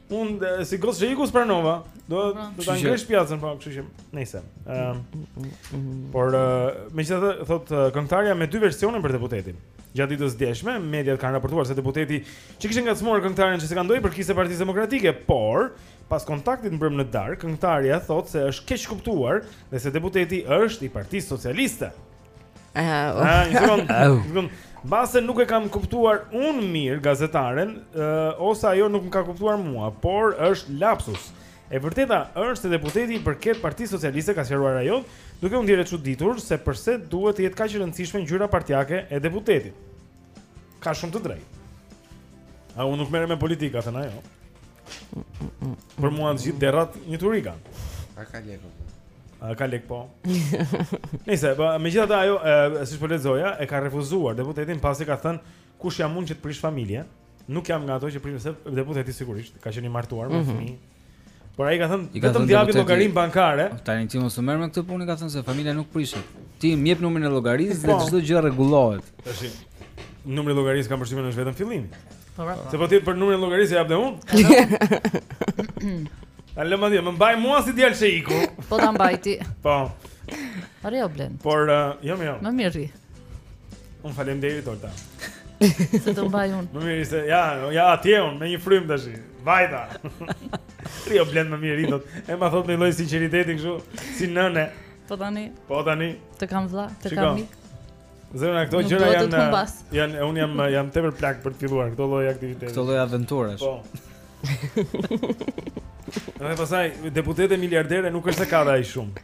Un si gocë sheiku s'pranova, do po. do ta ngresh pjacën po, kështu që nejse. Ëm. Ehm, por megjithatë thotë këngëtarja me dy versione për deputetin. Gjatë ditës së djeshme, mediat kanë raportuar se deputeti që kishte ngacmuar këngëtaren që skandal i përkiste Partisë Demokratike, por pas kontaktit mbrëm në darkë, këngëtarja thotë se është keqkuptuar dhe se deputeti është i Partisë Socialiste. Ëh. Mbase nuk e kam kuptuar un mirë gazetaren, uh, ose ajo nuk më ka kuptuar mua, por është lapsus. E vërteta është se deputeti i përket Partisë Socialiste ka sqaruar ajo, duke u ndjerë e çuditur se përse duhet të jetë kaq e rëndësishme ngjyra partiake e deputetit. Ka shumë të drejtë. A unë nuk merrem me politikë, ka thënë ajo. Për mua të gjithë derrat një turi kanë. A ka lek po? A ka lek po? Nejse, po megjithatë ajo, siç po lexoja, e ka refuzuar deputetin pasi ka thënë kush jam unë që të prish familje. Nuk jam nga ato që prish se deputeti sigurisht ka qenë i martuar me mhm. fëmijë. Por ai ka thënë vetëm t'japi llogarinë bankare. Tani ti mos u merr me këtë punë, ka thënë se familja nuk prishet. Ti më jep numrin e llogarisë dhe po. çdo gjë rregullohet. Tash numri i llogarisë kam përshtypjen është vetëm fillim. Po pra. Se po ti për numrin e llogarisë jap dhe unë. Ta lëmë atje, më mbaj mua si djalë sheiku. Po të mbaj ty. Po. Rri o Blend. Por uh, jo më jo. Më mirë rri. Un faleminderit Olta. S'e të mbaj unë. Më mirë se ja, ja atje unë me një frymë tash. Vajta. Rri o Blend më mirë rri thotë. E ma thotë me lloj sinqeriteti kështu, si nënë. Po tani. Po tani. Të kam vlla, të kam mik. Zëna këto gjëra janë janë un jam jam tepër plak për të filluar këto lloj aktivitete. Këto lloj aventurash. Po. Ai pastaj deputete miliardere nuk është se ka ai shumë.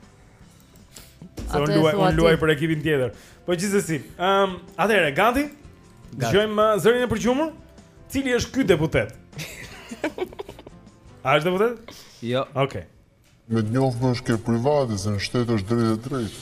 Se un luaj, un luaj për ekipin tjetër. Po gjithsesi, ëm, um, atëherë, gati? Dëgjojmë uh, zërin e përgjumur. Cili është ky deputet? A është deputet? Jo. Okej. Okay. Me të njohme është ke privati, se në shtet është drejt e drejt.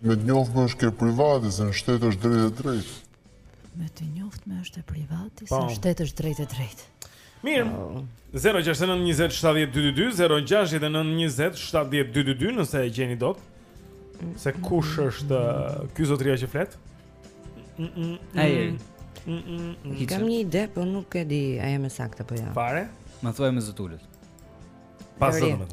Me të njohme është ke privati, se në shtet është drejt e drejt. Me të njohme është ke privati, se po. në shtet është drejt e drejt. Mirë, 069-2722, 069-2722, nëse e gjeni dot, se kush është uh, ky zotria që flet? Ai, kam një ide, po nuk e di, a jam e saktë apo jo. Jo. Fare? Ma thuaj me zë të ulët. Pa zë të ulët.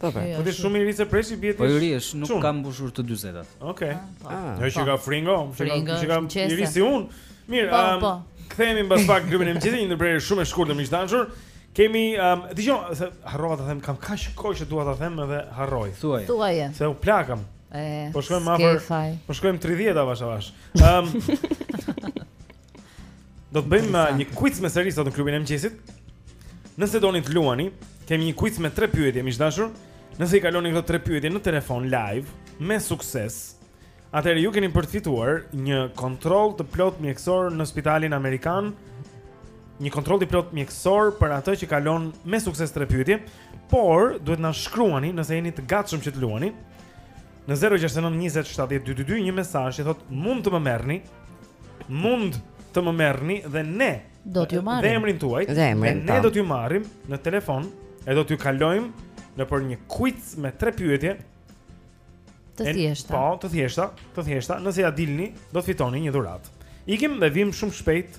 Po pra. Po ti shumë i ri se prej shumë vjet. Po i ri është, nuk ka mbushur të 40-tat. Okej. Ah, po. Jo që ka fringo, që ka që ka i ri si unë. Mirë, po, um, po. kthehemi mbas pak klubin e mëngjesit, një ndërprerje shumë e shkurtër miq të dashur. Kemi, um, dëgjoj, se harrova ta them, kam kaq kohë që dua ta them edhe harroj. Thuaj. Thuaj. Se u plakëm. Po shkojmë më afër. Po shkojmë 30 avash avash. Ëm. Do të bëjmë uh, një quiz me seri sot në klubin e mëngjesit. Nëse doni të luani, kemi një quiz me tre pyetje, miq të dashur. Nëse i kaloni këto tre pyetje në telefon live me sukses, atëherë ju keni për të fituar një kontroll të plotë mjekësor në spitalin amerikan. Një kontroll i plotë mjekësor për atë që kalon me sukses tre pyetje, por duhet të na shkruani nëse jeni të gatshëm që të luani. Në 069 20 70 222 një mesazh që thotë mund të më merrni, mund të më merrni dhe ne do t'ju marrim. Dhe emrin tuaj. Dhe emrin. Ne po. do t'ju marrim në telefon e do t'ju kalojmë nëpër një quiz me tre pyetje. Të thjeshta. Po, të thjeshta, të thjeshta. Nëse ia dilni, do të fitoni një dhuratë. Ikim dhe vijmë shumë shpejt.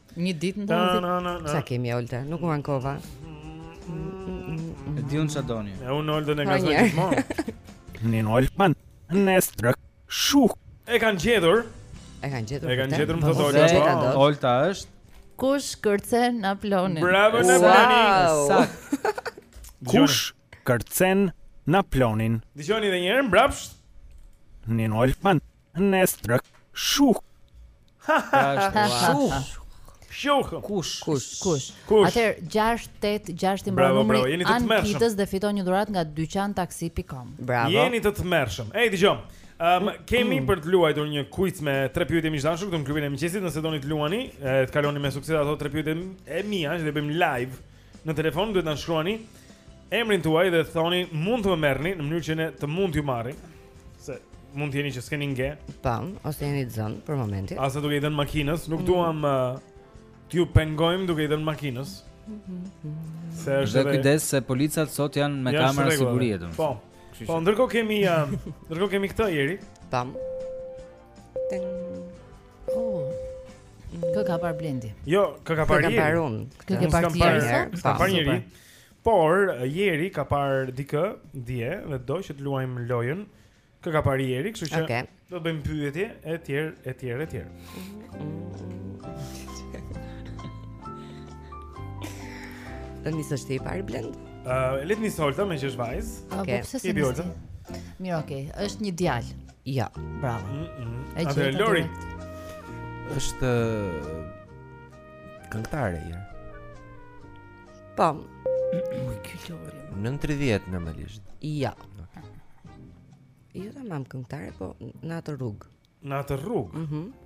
Një ditë në dorë. Sa kemi Olta? Nuk u ankova. E di unë çfarë doni. E unë Oltën e ngacmoj gjithmonë. Në Oltman, në strë. Shu. E kanë gjetur. E kanë gjetur. E kanë gjetur më thotë Olta. Olta është Kush kërcen në plonin? Bravo në plonin. Sa. Kush kërcen në plonin? Dëgjoni edhe një herë, mbrapsht. Në Oltman, Nestr. Shuh. Shuh. Shuh. Kush? Kush? Kush? Atëherë 6 8 6 i mbaron numri. Bravo, jeni të tmerrshëm. Ankitas dhe fiton një dhuratë nga dyqantaksi.com. Bravo. Jeni të tmerrshëm. Ej, dëgjo. Um, kemi për të luajtur një quiz me tre pyetje miq të dashur këtu në klubin e mëngjesit, nëse doni të luani, e të kaloni me sukses ato tre pyetjet e mia, që do bëjmë live Në telefon duhet të na shkruani emrin tuaj dhe thoni mund të më merrni në mënyrë që ne të mund t'ju marrim se mund të jeni që s'keni nge. Pam, ose jeni të zënë për momentin. Ose duke i dhënë makinës, nuk mm. duam uh, t'ju pengojmë duke i dhënë makinës. Se është dhe kujdes se policat sot janë me ja, kamera sigurie domethënë. Po. Po ndërkohë kemi uh, ndërkohë kemi këtë Jeri. Pam. Ten. Oh. Kë ka parë Blendi? Jo, kë ka parë? Kë ka parë unë? Kë ke parë ti? Kë ka parë Jeri? Por Jeri ka parë dikë dje dhe do që të luajmë lojën. Kë ka parë Jeri, kështu që okay. do të bëjmë pyetje etj etj etj. Do nisësh ti i pari Blend? Uh, le të nisë Olta meqë është vajzë Ok, po përse se nisë Mirë ok, është një djalë Ja, bravo. Mm -mm. E gjeta Lori. Është këngëtare ja. Po. Oj, ky Lori. Nën 30 normalisht. Jo. Jo, tamam këngëtare, po në atë rrugë. Në atë rrugë. Mhm. Mm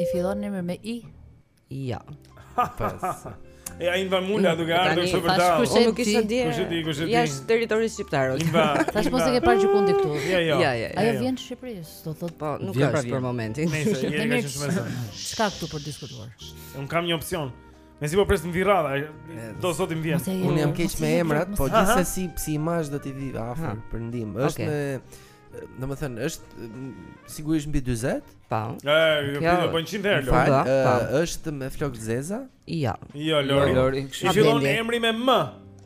I fillon emri me i? Jo. Pas. Ja Inva Mula duke ardhur këtu për ta. Unë nuk e di. Kush e di, kush e di. Jashtë territorit shqiptar. Inva. Tash mos e ke parë gjikundi këtu. Jo, jo. Ja, ja, ja. Ajo vjen në Shqipëri, do thotë po, nuk ka pra për momentin. Nëse jeni në Shqipëri. Çka këtu për diskutuar? Unë kam një opsion. Mezi po pres të vijë radha, do Zoti më vjen. Unë jam keq me emrat, po gjithsesi si imazh do t'i vij afër për ndihmë. Është me Domethënë, është sigurisht mbi 20? Po. E, jo, kjo... Po njëqind herë, Lori. Po, po. është me flokë të zeza? Jo. Jo, Lori. Jo, Lori. I fillon emri me M?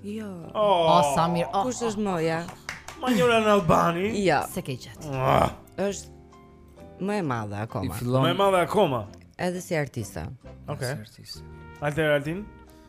Jo. O, oh. oh, sa mirë. Oh, Kush është më, ja? Ma njëra në Albani? Ja. S'e ke gjetë. Ah. është më e madhe akoma. I fillon... Më e madhe akoma? Edhe si artista. Oke. Okay. Si artista. Alter Altin?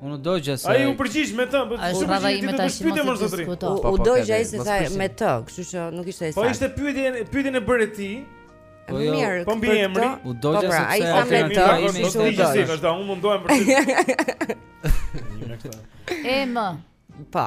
Unë dëgjova se Ai u përgjigj me të, po ishte radha ime të pyes zotërinë. Po, po, u dëgjua ai se tha me të, kështu që nuk ishte ai. Po ishte pyetjen, pyetjen e bëre ti. Po jo, mirë, po mbiemri. U dëgjua po, pra, se ai tha me të, kështu që u do. Si ka thënë, unë mundohem për ty. Emër. Po.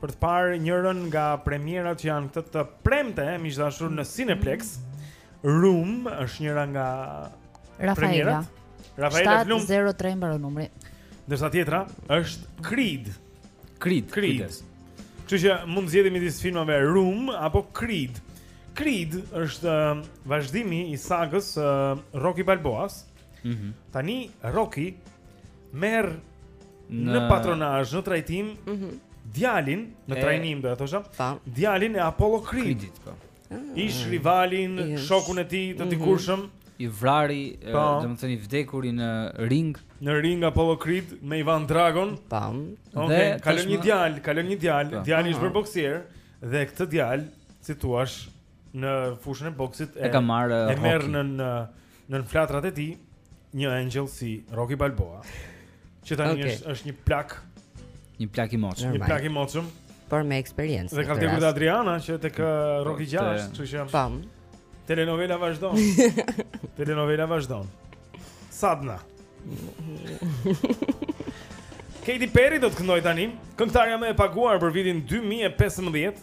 për të parë njërën nga premierat që janë këtë të premte, miq të dashur në Cineplex. Room është njëra nga Rafaela. premierat. Rafaela Blum, 703 mbaron numri. ndërsa tjetra është Creed. Creed. Creed. kujdes. Kështu që mund të zgjidhni midis filmave Room apo Creed. Creed është, ë, vazhdimi i sagës së Rocky Balboas. Mhm. Tani Rocky merr në patronazh, në trajtim, mhm. djalin në trajnim do të thosha, djalin e Apollo Creed. Po. Ah. Ish rivalin, shokun e tij të mhm. dikurshëm, i vrari, po. domethënë i vdekuri në ring, në ring Apollo Creed me Ivan Dragon. Tamam. Po. Dhe ka lënë një djalë, ka lënë një djalë, djali është bërë boksier dhe këtë djalë, si thua, në fushën e boksit e, e ka marrë e merr në Nën flatrat e tij, një engjëll si Rocky Balboa, që tani okay. është është një plak, një plak i moçëm, një plak i moçëm, por me eksperiencë. Dhe ka vdekur Adriana që tek uh, Rocky 6, kështu që jam. Pam. Telenovela vazhdon. Telenovela vazhdon. Sadna. Katy Perry do të këndojë tani, këngëtarja më e paguar për vitin 2015.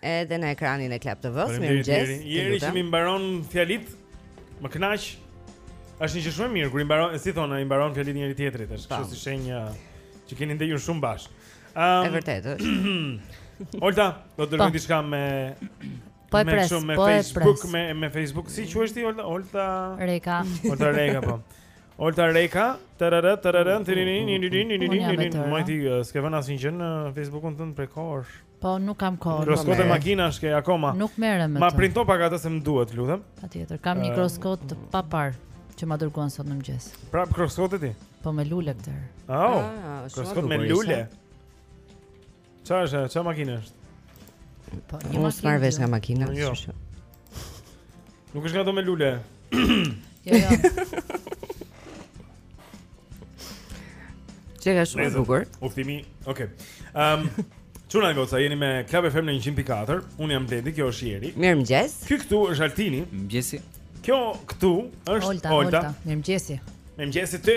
Edhe në ekranin e Club TV-së, mirëmëngjes. Jeri që m'i mbaron fjalit, më kënaq. Është një gjë shumë e mirë kur i mbaron, si thonë, i mbaron fjalit njëri tjetrit, është kështu si shenjë që keni ndenjur shumë bashkë. Ëm ehm, Është vërtet, është. Olta, do të të dërgoj diçka me Po e pres, me po e pres. Me me Facebook, si quhesh ti Olta? Olta Reka. Olta Reka po. Olta Reka, tarara tarara, tinini, tinini, tinini, tinini. Moj ti, uh, s'ke vënë asnjë gjë në Facebookun tënd për kohësh. Po nuk kam kohë. Kroskote makinash ke akoma. Nuk merrem me të. Ma printo pak atë se më duhet, lutem. Patjetër, kam një kroskot të papar që ma dërguan sot në mëngjes. Prap kroskote ti? Po me lule këtë. Oh, ah, kroskot me lule. Çfarë është? Çfarë makinë është? Po, një makinë. S'marr vesh nga makinat. Jo. Nuk është nga do me lule Jo, jo Që ka shumë bukur Uftimi, oke ehm, Çuna e goca, jeni me Club FM në 100.4 Unë jam Blendi, kjo është Jeri Mirëmëngjes Ky këtu është Altini Mëngjesi Kjo këtu është Olta Mirëmëngjesi Mirëmëngjesi ty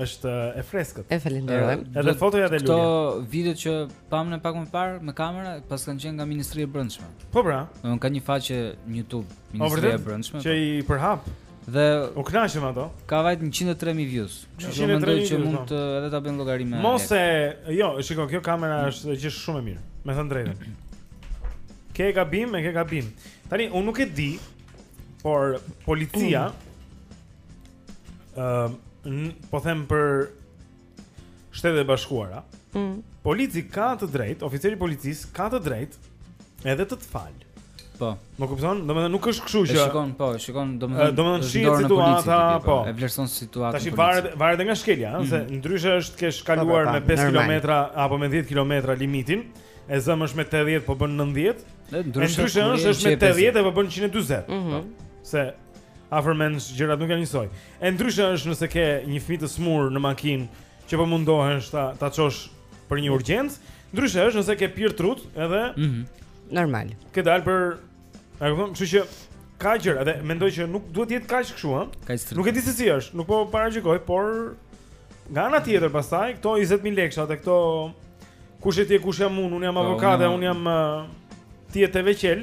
Është e freskët. E falenderoj. Edhe fotoja dhe lulja. Këto videot që pamë ne pak më parë me kamera, paskan qenë nga Ministria e Brendshme. Po bra. Pra. Do të kenë një faqe në YouTube po, Ministria e Brendshme. Që po. i përhap. Dhe u kënaqën ato. Ka vajt 103000 views. Kështu që mendoj që mundet po. edhe ta bëjnë llogari me. Mos e, jo, shikoj, kjo kamera është gjë shumë e mirë. Me thënë drejtën. Ke gabim, e ke gabim. Tani unë nuk e di, por policia mm. ëm uh, po them për Shtetet e Bashkuara. Mm. Polici ka të drejtë, oficeri i policisë ka të drejtë edhe të të falë. Po. Më kupton? Domethënë nuk është kështu që. E shikon, po, e shikon domethënë. Domethënë shihet situata. Po. po. E vlerëson situatën. Tashi varet varet nga shkelja, ëh, mm. se mhm. ndryshe është të kesh kaluar po, po, me 5 kilometra apo me 10 kilometra limitin, e zëm është me 80 po bën 90. Ndryshe është është me 80 e po bën 140. Mhm. Po. Se Afërmendsh gjërat nuk janë njësoj. E ndryshe është nëse ke një fëmijë të smur në makinë që po mundohesh ta ta çosh për një urgjencë, ndryshe është nëse ke pirë trutë edhe mm -hmm. normal. Ke dalë për A kupton? Kështu që ka gjëra dhe mendoj që nuk duhet të jetë kaq kështu, ha? Nuk e di se si është, nuk po paragjykoj, por nga ana tjetër pastaj këto 20000 lekë ato këto kush je ti kush jam unë, unë jam po, avokat dhe unë jam ti e di etj.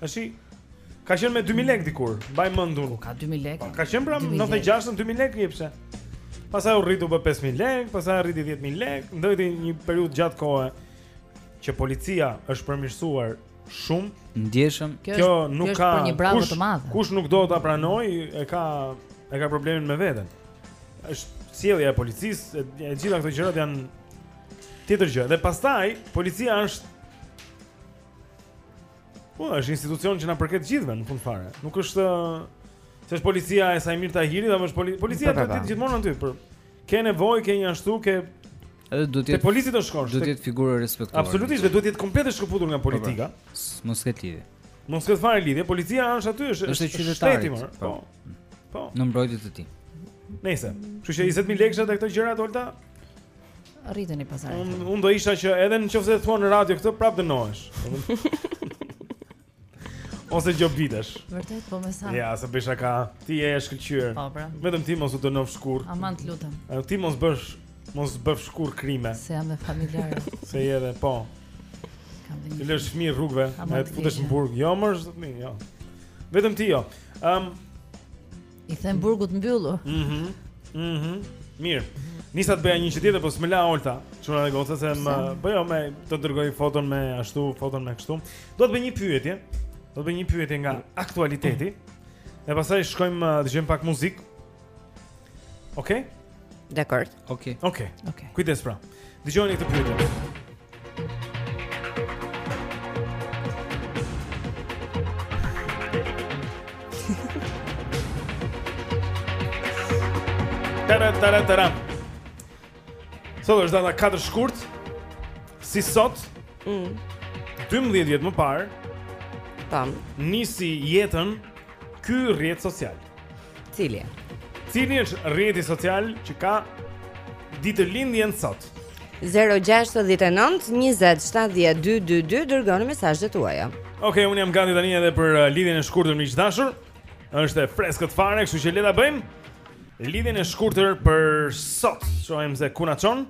Tashi ka qenë me 2000 lekë dikur, mbaj mend unë. Ka 2000 lekë. Ka qenë pra 96 në 2000 lekë jepse. Pastaj u rritu për 5000 lekë, pastaj rriti 10000 lekë, ndodhi një periudhë gjatë kohe që policia është përmirësuar shumë ndjeshëm. Kjo, kjo nuk kjo ka një bravo të madh. Kush nuk do ta pranojë, e ka e ka problemin me veten. Është sjellja e policisë, e gjitha këto gjërat janë tjetër gjë. Dhe pastaj policia është Po, është institucion që na përket gjithëve në fund fare. Nuk është se është policia e Saimir Tahirit, apo është poli, policia do jetë gjithmonë aty për ke nevojë, ke një ashtu, ke Edhe duhet të jetë polici të shkosh. Duhet të jetë figurë e respektuar. Absolutisht, duhet të jetë komplet e shkëputur nga po, po. politika. Mos ketë lidhje. Mos ketë fare lidhje, policia është aty, është është qytetari. Po. po. Po. Në mbrojtje të tij. Nëse, kështu që 20000 lekë edhe këto gjëra Olta, Rriteni pastaj. Unë unë do isha që edhe në qoftë se thua në radio këtë prap dënohesh. Ose gjobitesh. Vërtet po me sa. Ja, sa bishë që ka. Ti je e shkëlqyer. Po, pra. Vetëm ti mos u dënofsh kurrë. Aman të lutem. Ti mos bësh mos bëfsh kurrë krime. Se jam me familjarë. Se je edhe po. Kam dhënë. Ti lësh fëmijë rrugëve, me të futesh në burg. Jo, më lësh fëmijë, jo. Vetëm ti jo. Ëm um, I them burgut mbyllur. Mhm. Mhm. Mirë. Nisa të bëja një gjë tjetër, po s'më la Olta. Çuna dhe goca se më bëjnë po me të dërgoj foton me ashtu, foton me kështu. Do të bëj një pyetje. Do të bëj një pyetje nga aktualiteti. E pastaj shkojmë të dëgjojmë pak muzikë. Okej? Okay? Dakord. Okej. Okay. Okej. Okay. Okay. Kujdes pra. Dëgjoni këtë pyetje. Tara tara tara. Sot është data 4 shkurt. Si sot? Mm. 12 vjet më parë. Tam. Nisi jetën Ky rrjet social. Cili? Cili është rrjeti social që ka ditëlindjen sot? 0-69-20-7-12-22 Dërgoni mesazhet tuaja Ok, unë jam gati tani edhe për uh, lidhjen e shkurtër miq të dashur është e freskët fare, kështu që le ta bëjmë Lidhjen e shkurtër për sot Shohim se ku na çon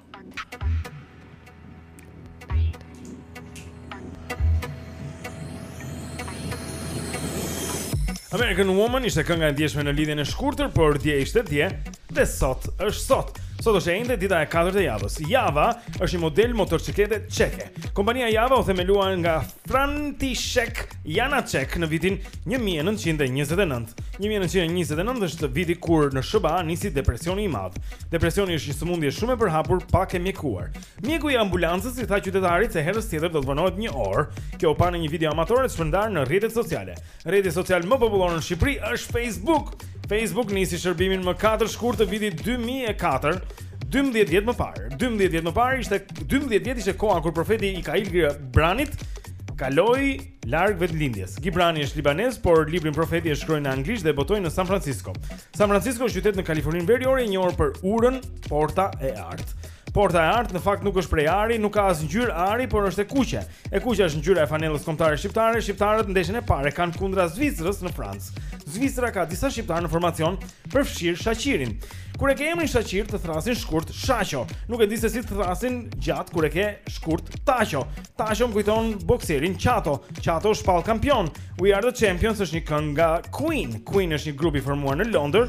American Woman ishte kënga e djeshme në lidhjen e shkurtër, por dje ishte dje dhe sot është sot. Sot është e enjte dita e katërt e javës. Java është një model motorciklete çeke. Kompania Java u themelua nga František Janeček në vitin 1929. 1929 është viti kur në SHBA nisi depresioni i madh. Depresioni është një sëmundje shumë e përhapur, pak e mjekuar. Mjeku i ambulancës i tha qytetarit se herës tjetër do të vonohet një orë. Kjo u pa në një video amatore shpërndarë në rrjetet sociale. Rrjeti social më popullor në Shqipëri është Facebook. Facebook nisi shërbimin më 4 shkurt të vitit 2004. 12 vjet më parë. 12 vjet më parë ishte 12 vjet ishte koha kur profeti i Kail Gibranit kaloi larg vendlindjes. Gibrani është libanez, por librin Profeti e shkroi në anglisht dhe botoi në San Francisco. San Francisco është qytet në Kaliforninë Veriore i njohur për urën Porta e Artë. Porta e artë në fakt nuk është prej ari, nuk ka as ngjyrë ari, por është e kuqe. E kuqja është ngjyra e fanellës kombëtare shqiptare. Shqiptarët ndeshjen e parë kanë kundra Zvicrës në Francë. Zvicra ka disa shqiptarë në formacion, përfshirë Shaqirin. Kur e ke emrin Shaqir të thrasin shkurt Shaqo. Nuk e di se si të thrasin gjatë kur e ke shkurt Taqo. Taqo më kujton bokserin Qato. Qato u shpall kampion. We are the champions është një këngë nga Queen. Queen është një grup i formuar në Londër.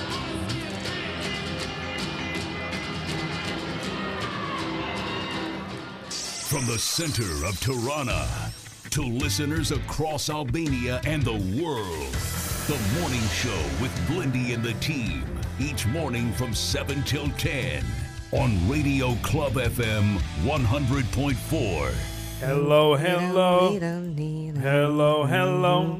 the center of Tirana to listeners across Albania and the world. The morning show with Blendi and the team each morning from 7 till 10 on Radio Club FM 100.4. Hello, hello. Hello, hello.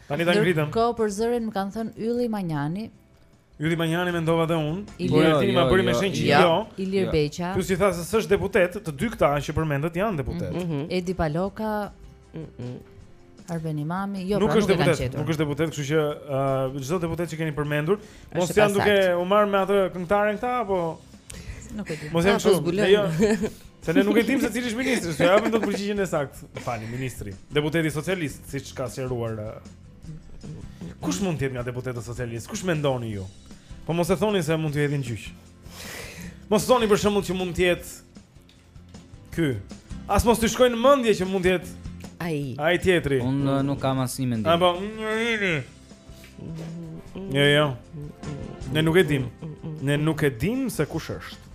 Tani ta ngritëm. Ndërkohë për zërin më kanë thënë Ylli Manjani. Ylli Manjani mendova dhe unë. Po ja Tini ma bëri me shenjë jo. jo. Ilir Beqa. Po si thashë se s'është deputet, të dy këta që përmendët janë deputet. Mm -hmm. Edi Paloka. Mm -mm. Arben Imami, jo, nuk pra është nuk deputet, nuk është deputet, kështu që çdo uh, deputet që keni përmendur, Mos janë duke u marrë me atë këngëtaren këta apo nuk e di. Mos janë këtu. Po jo. Se ne nuk e dimë se cili është ministri, s'e japim dot përgjigjen e saktë. Falni ministri, deputeti socialist, siç ka sqaruar. Kush mund të jetë nga deputetët socialistë? Kush mendoni ju? Po mos e thoni se mund t'ju hedhin në gjyq. Mos thoni për shembull që mund të jetë Ky. As mos t'ju shkojë në mendje që mund të jetë Ai Ai tjetri Unë uh, nuk kam asnjë mendim Apo Një hini Jo jo Ne nuk e dim Ne nuk e dim se kush është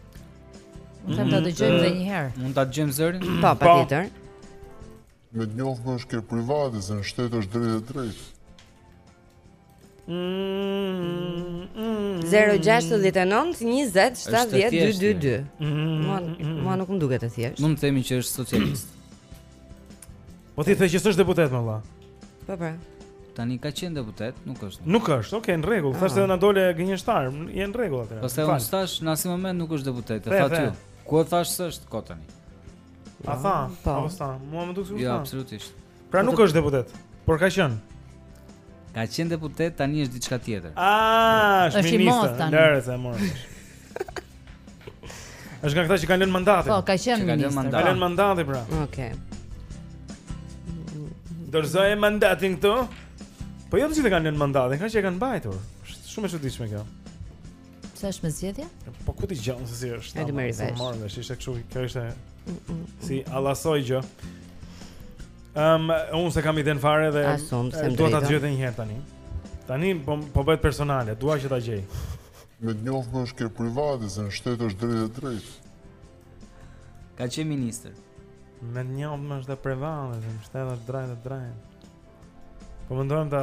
Mund ta dëgjojmë edhe një herë Mund ta dëgjojmë zërin Po, patjetër Me të njofë më është ke privati, se në shtet është drejt e drejt. 0-6-19-20-7-10-2-2-2 Mua nuk më duket e thjeshtë Mund të themi që është socialist Po ti the që s'është deputet more vëlla Po pra Tani ka qenë deputet, nuk është Nuk është, okej, në rregull, thashë edhe na dole gënjeshtar, jemi në rregull atëherë Po se unë s'thashë në asnjë moment nuk është deputet, e thatë ju Ku e thashë s'është kot tani A tha? Po. Apo s'tha? Mua më duket sikur jo, s'tha. Jo, absolutisht. Pra po nuk është deputet, por ka qenë. Ka qenë deputet, tani është diçka tjetër. Ah, është ministër. Lëre se more. Është nga këta që kanë lënë mandatin. Po, ka qenë ministër. Ka lënë mandatin pra. Okej. Dorëzoi mandatin këtu. Po jo të gjithë kanë lënë mandatin, ka që e kanë mbajtur. Shumë e çuditshme kjo. Pse është me zgjedhje? Po ku ti gjen se si është? A e merr vesh. Morën me shishe kështu, kjo ishte si alla soj gjë. Ehm, um, unë s'e kam idenë fare dhe dua ta gjej një herë tani. Tani po po bëhet personale, dua që ta gjej. Me të njohë më është kërë privati, se në shtetë është drejtë dhe drejtë. Ka që minister? Me të njohë më është dhe privati, se në shtetë është drejtë dhe drejtë. Po mendojmë të...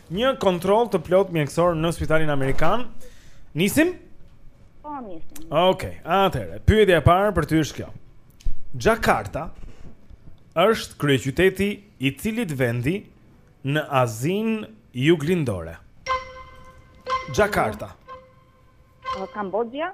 Një kontroll të plotë mjekësor në spitalin amerikan. Nisim? Po, nisim. Okej, okay, atëherë, pyetja e parë për ty është kjo. Xhakarta është kryeqyteti i cilit vendi në Azinë Juglindore? Xhakarta. Kamboxhia?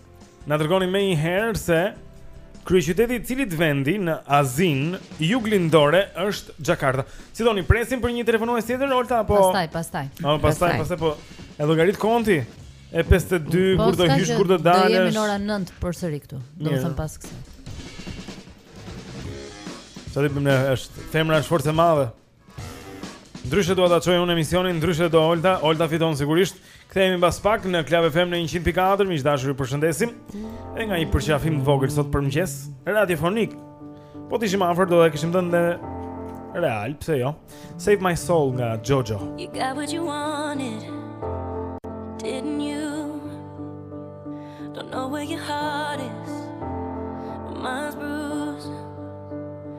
Na tregoni menjëherë se Kryeqyteti i cilit vendi në Azinë Juglindore është Xhakarta. Si doni presim për një telefonues tjetër Olta apo Pastaj, pastaj. Apo pastaj, pastaj po e llogarit konti e 52 po, kur do hysh kur do dalësh. Do jemi në orën 9 përsëri këtu. Do të them pas kësaj. Sa dhe bëmë është femra është forcë e madhe. Ndryshe dua ta çoj unë emisionin, ndryshe do Olta, Olta fiton sigurisht. Kthehemi mbas pak në Club FM në 104, miq të dashur, ju përshëndesim. Edhe nga një përqafim të vogël sot për mëngjes, radiofonik. Po të ishim afër do ta kishim dhënë dhe real, pse jo? Save my soul nga Jojo. You got what you wanted. Didn't you? Don't know where your heart is. Mine's bruised.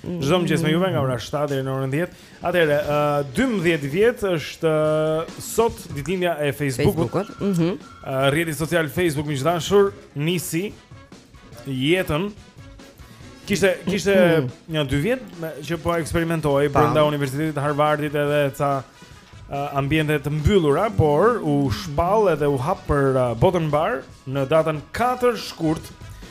Çdo mëngjes me juve nga ora 7 deri në orën 10. Atëherë, uh, 12 vjet është uh, sot ditëlindja e Facebookut. Facebookut. Mhm. Mm uh, Rrjetit social Facebook miq të dashur nisi jetën Kishte kishte mm. nja dy vjet që po eksperimentohej brenda Universitetit të Harvardit edhe ca uh, ambiente të mbyllura, por u shpall edhe u hap për uh, botën mbarë në datën 4 shkurt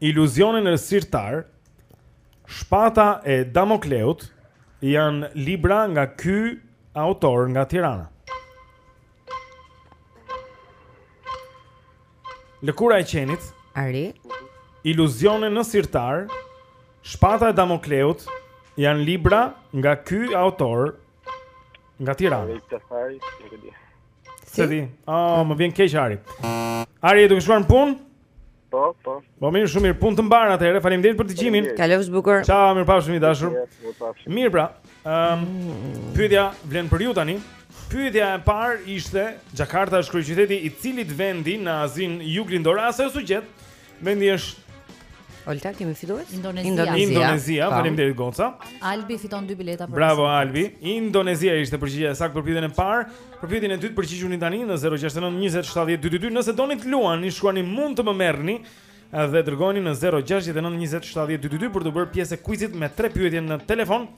Iluzione në sirtar, Shpata e Damokleut janë libra nga ky autor nga Tirana. Lëkura e qenit, Ari, Iluzione në sirtar, Shpata e Damokleut janë libra nga ky autor nga Tirana. Ej, të faj, nuk e di. S'e di. Ah, më vjen keq Ari. Ari, duke shkuar në punë? Po, po. Po mirë, shumë mirë. Punë të mbarë atëherë. Faleminderit për dëgjimin. Kalofsh bukur. Ciao, mirupafshim i dashur. Mirë pra. Ehm, um, pyetja vlen për ju tani. Pyetja e parë ishte Xhakarta është kryeqyteti i cilit vendi në Azinë Juglindore, as ajo s'u gjet. Vendi është Olta kemi fitues? Indonezia. Indonezia. Indonezia. Faleminderit Goca. Albi fiton dy bileta për. Bravo Albi. Indonezia ishte përgjigjja e saktë për pyetjen e parë. Për pyetjen e dytë përgjigjuni tani në 069 20 70 222. Nëse doni të luani, shkruani mund të më merrni dhe dërgojeni në 069 20 70 222 për t'u bërë pjesë e kuizit me tre pyetje në telefon.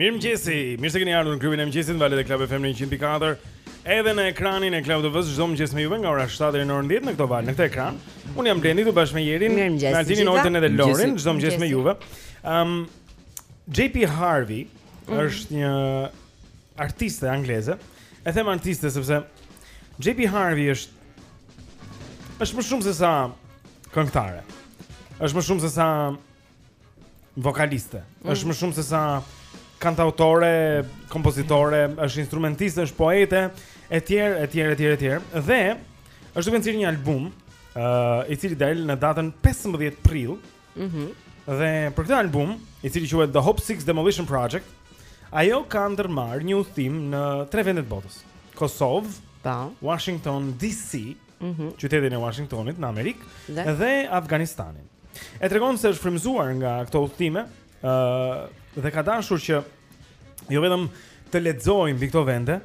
Mirëmëngjesi, mirë se keni ardhur në klubin e mëngjesit në valët e Club FM në 100.4 Edhe në ekranin e Club TV-së, çdo mëngjes me juve nga ora 7 deri në orën 10 në këto valë në këtë ekran Unë jam Blendi së bashku me Jerin, Altinin, Oltën edhe Lorin, çdo mëngjes me juve um, JP Harvey mm. është një artiste angleze. E them artiste sepse JP Harvey është është më shumë se sa këngëtare. Është më shumë se sa vokaliste. Mm. Është më shumë se sa kantautore, kompozitore, mm. është instrumentiste, është poete, etj, etj, etj, etj. Dhe është duke nxjerrë një album, ë, uh, i cili del në datën 15 prill, Mhm. Mm dhe për këtë album, i cili quhet The Hope Six Demolition Project, ajo ka ndërmarrë një udhëtim në tre vende të botës. Kosovë, po, po. Washington DC, mm -hmm. qytetin e Washingtonit në Amerikë dhe, dhe Afganistanin. E tregon se është frymëzuar nga këto udhëtime, ë uh, dhe ka dashur që jo vetëm të lexojë mbi këto vende,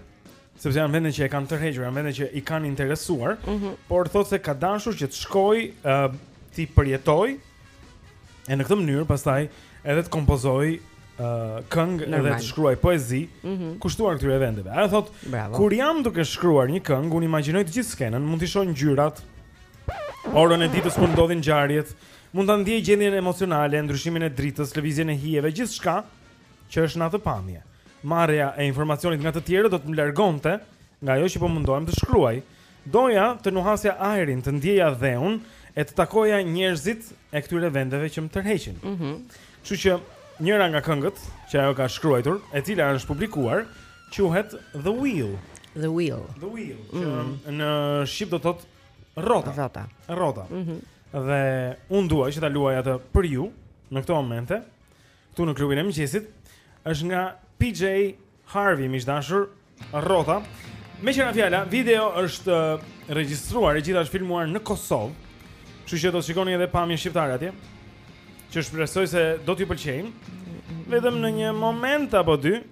sepse janë vende që e kanë tërhequr, janë vende që i kanë interesuar, mm -hmm. por thotë se ka dashur që të shkojë, uh, t'i përjetojë e në këtë mënyrë pastaj edhe të kompozojë uh, këngë dhe të shkruajë poezi mm -hmm. kushtuar këtyre vendeve. Ajo thotë, Bravo. kur jam duke shkruar një këngë, unë imagjinoj të gjithë skenën, mund të shoh ngjyrat, orën e ditës kur ndodhin ngjarjet, mund ta ndjej gjendjen emocionale, ndryshimin e dritës, lëvizjen e hijeve, gjithçka. që është në atë pamje. Marrja e informacionit nga të tjerë do të më largonte nga ajo që po mundohem të shkruaj. Doja të nuhasja ajrin, të ndjeja dheun e të takoja njerëzit e këtyre vendeve që më tërheqin. Mhm. Mm Kështu që njëra nga këngët që ajo ka shkruajtur, e cila është publikuar, quhet The Wheel. The Wheel. The Wheel. Mm -hmm. Në shqip do të thotë rrota. Rrota. Rrota. Mhm. Mm dhe unë dua që ta luaj atë për ju në këto momente. Këtu në klubin e mëngjesit është nga PJ Harvey, miq të dashur, Rrota. Meqë ra fjala, videoja është uh, regjistruar, e gjitha është filmuar në Kosovë Kështu që do të shikoni edhe pamje shqiptare atje Që shpresoj se do t'ju pëlqejnë Vetëm në një moment apo dy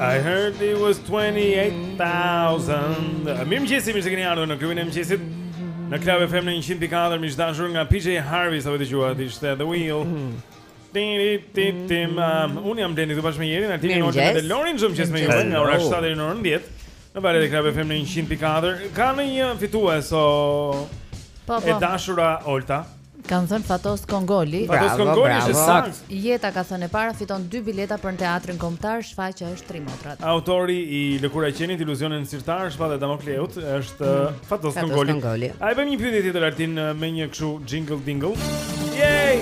I heard it was 28,000 Mirëmëngjesi, mirë se keni ardhur në klubin e mëngjesit Në Club FM në 104, miq të dashur nga PJ Harvey Sapo dëgjuat, ishte The Wheel Unë jam Blendi së bashku me Jeron Artinin Orgenin e Lorin çdo mëngjes me ju Nga ora 7 deri në orën 10 Në valët e Club FM në 104 Kemi një fituese po, po. E dashura Olta Ka thënë Fatos Kongoli. Fatos Kongoli është saktë. Jeta ka thënë e para fiton dy bileta për në teatrin kombëtar, shfaqja është Tri motrat. Autori i Lëkura e Qenit, Iluzione në Sirtar, Shpata e Damokleut është mm. Uh, Fatos Kongoli. Fatos Kongoli. A e bëjmë një pyetje tjetër Artin uh, me një kështu jingle dingle. Yay!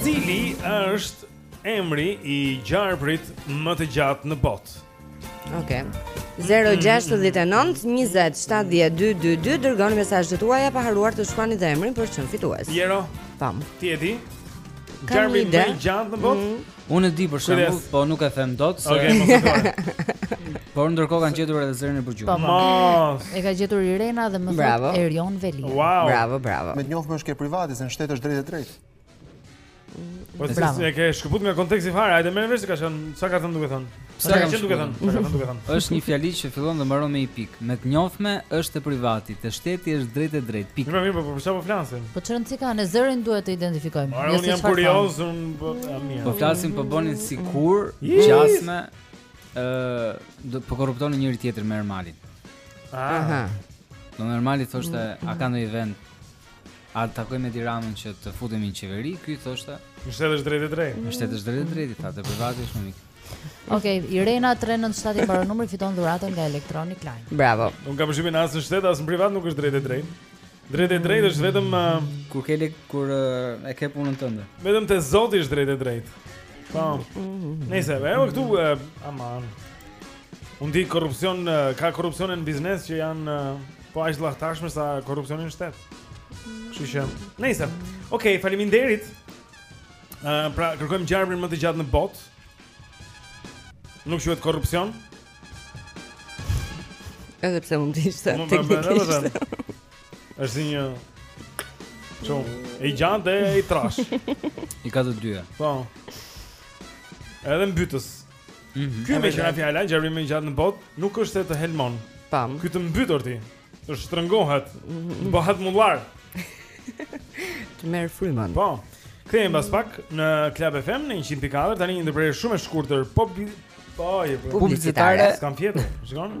Cili është Emri i gjarprit më të gjatë në botë. Okej. Okay. 0692070222 dërgoni mesazhet tuaja pa harruar të shkruani dhe emrin për çdo fitues. Jero. Pam. Ti e di? Kam ide. Kam ide. Kam ide. Unë e di për shembull, po nuk e them dot se. Okej, mos e thua. Por ndërkohë kanë gjetur edhe zërin e përgjumur. Po, po. Mos. E ka gjetur Irena dhe më thotë Erion Veliaj. Wow. Bravo, bravo. Me të njohur është te privati, se në shtet është drejt e drejt. Po se ti e ke shkëput nga konteksti fare, hajde merr vesh se ka thënë, sa ka thënë duke thënë. Sa ka thënë duke thënë, sa ka thënë duke thënë. Është një fjali që fillon dhe mbaron me një pikë. Me të njofme është te privati, te shteti është drejt e drejt. Pikë. Mirë, mirë, po për çfarë po flasim? Po ç'rëndësi ka, zërin duhet të identifikojmë. Ore, jo unë jam kurioz, unë po mirë. Po flasim, po bënin sikur gjasme ë do po korruptonin njëri-tjetrin me Ermalin. Aha. Dhe Ermali thoshte, a ka ndonjë vend A të takoj me Edi Ramën që të futemi në qeveri, ky thoshte? Në shtet është drejt e drejt. Në shtet është drejt e drejt, te privati është me mik. Ok, Irena 397 i mbaron numri fiton dhuratën nga Electronic Line. Bravo. Unë kam përshtypjen as në shtet as në privat nuk është drejt e drejt. Drejt e drejt është vetëm uh, kur ke le, kur uh, e ke punën tënde. Vetëm te Zoti është drejt e drejt. Po. Nejse, apo këtu uh, aman. Unë di korrupsion, ka korrupsione në biznes që janë po aq llahtarshme sa korrupsioni në shtet. Kështu që, nejse. Okej, okay, faleminderit. Ë, uh, pra kërkojmë gjarprin më të gjatë në botë. Nuk quhet korrupsion. Edhe pse mund të ishte teknikisht. Është njëlloj i gjatë dhe i trashë. I ka të dyja. Po. Edhe mbytës. Mhm. Ky me thënë fjala, gjarpri më i gjatë në botë, nuk është se të helmon. Pam. Ky të mbyt ty. Të shtrëngohet. Mhm. Bëhet mullar. Të merr frymën. Po. Kthehemi pas pak në Club FM në 100.4, tani një ndërprerje shumë e shkurtër pop po, po publicitare. S'kam fjetur. Shikon?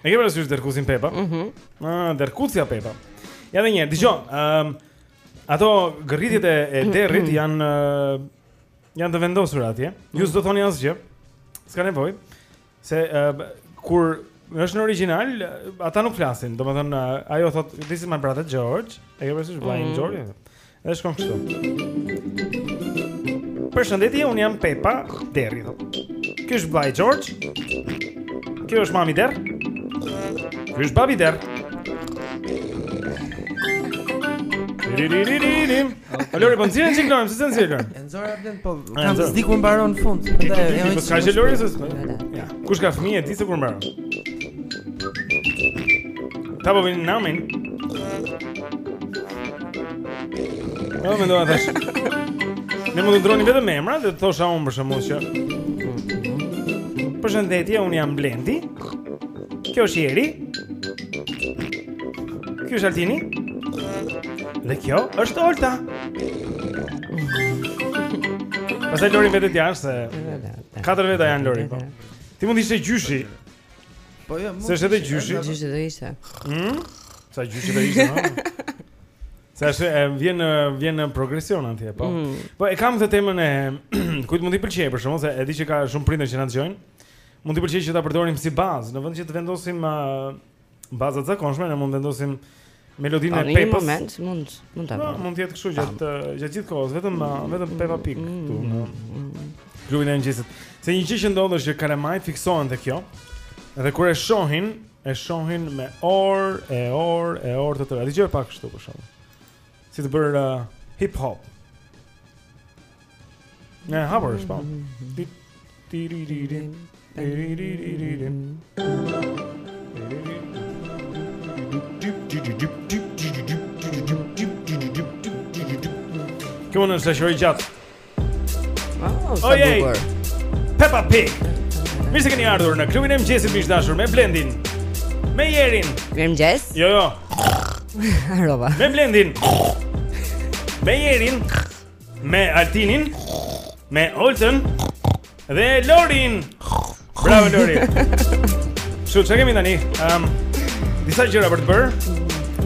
E ke parasysh derrkucen Pepa? Mhm. Mm ah, derrkucja Pepa. Ja dhe njëherë, dëgjo. Ëm um, ato gërritjet e, e derrit janë uh, janë të vendosur atje. Ju s'do thoni asgjë. S'ka nevojë se uh, kur është në origjinal, ata nuk flasin. Domethënë uh, ajo thotë this is my brother George. E ke parasysh vllain mm -hmm. George? Dhe shkon kështu. Përshëndetje, unë jam Pepa Derri. Ky është vllai George. Ky është Mami Derr. Ky është Babi Derr. Ri ri ri ri ri. A Lori, po nxjerrin çik Lorin, se s'e nxjerrin. Nxora Blend po kam s'di kur mbaron në fund. Prandaj e hoqa. Ka gjë Lori se s'po. Ja. Kush ka fëmijë di se kur mbaron. Ta bëjnë namin. Po më ndonjë tash. Ne mund të ndërronim vetëm emra dhe të thosha unë për shembull që. Përshëndetje, unë jam Blendi. Kjo është Jeri. Ky është Altini. Dhe kjo është Olta. Pastaj Lori vetë të jashtë se katër veta janë Lori po. Ti mund të ishe gjyshi. Po jo, mund. S'është edhe gjyshi. Gjyshi do ishte. Hm? Sa gjyshi do ishte, ha? Sa është e vjen në vjen në progresion ankthi po. Mm. Po e kam këtë temën e kujt mund të pëlqejë për shembull se e di që ka shumë prindër që na dëgjojnë. Mund t'i pëlqejë që ta përdorim si bazë, në vend që të vendosim uh, bazat e zakonshme, ne mund të vendosim melodinë e Pepës. Në moment mund mund ta. Po, mund të jetë kështu gjatë gjatë gjithë kohës, vetëm uh, vetëm Pepa Pig mm, këtu në mm, mm. klubin e mëngjesit. Se një gjë që ndodh është që kalamajtë fiksohen te kjo. Dhe kur e shohin, e shohin me orë, e orë, e orë të tëra. Dëgjoje pak kështu për shembull. Si të bërë uh, hip hop. Ne hapur është po. Kjo në se shërë i gjatë Oh, jay. Peppa Pig Mirë se keni ardhur në klubin e mëngjesit miq të dashur me Blendin Me Jerin Mirëmëngjes Jo, jo Arroba Me Blendin Me Jerin Me Altinin, me Oltën dhe Lorin. Bravo Lori. Çu çka kemi tani? Ehm, um, disa gjëra për të bërë.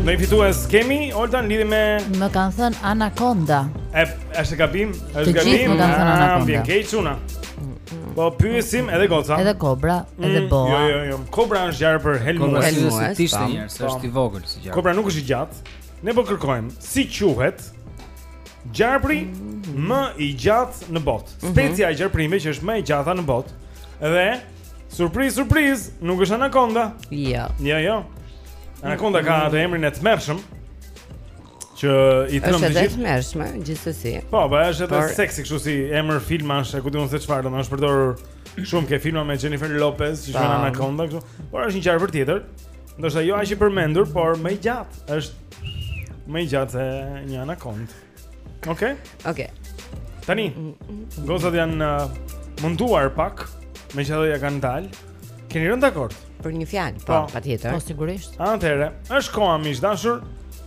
Një fitues kemi Olta në lidhje me Më kanë thënë Anaconda. E është gabim, është gabim. Ah, më vjen keq çuna. Po pyesim edhe goca. Edhe kobra, edhe mm, boa. Jo, jo, jo. Kobra është gjarpër helmues. Kobra është një setish të njerëz, është i vogël si gjarpër. Kobra nuk është i gjatë. Ne po kërkojmë si quhet Gjarpri më i gjatë në botë. Mhm. Specia e gjarprinjve që është më e gjata në botë. Dhe surpriz, surpriz, nuk është anakonda. Jo. Jo, jo. Anakonda ka atë emrin e tmerrshëm që i tremb të gjithë. Është e tmerrshme gjithsesi. Po, po është edhe seksi kështu si emër filmash, e ku di unë se çfarë, domethënë është përdorur shumë ke filma me Jennifer Lopez, që janë anakonda kështu. Por është një gjarpër tjetër. Ndoshta jo aq i përmendur, por më i gjatë. Është Më i gjatë se një anakondë. Okej? Okay? Okej. Okay. Tani, gocat janë uh, munduar pak, me që ja kanë dalë. Keni rënë dakord? Për një fjalë, po, po patjetër. Po sigurisht. Atëherë, është koha miq të dashur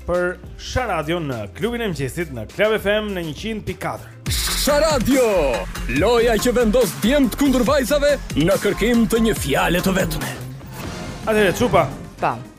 për Sharadio në klubin e mëngjesit në Club FM në 100.4. Sharadio, loja që vendos djemtë kundër vajzave në kërkim të një fjale të vetme. Atëherë, çupa. Po.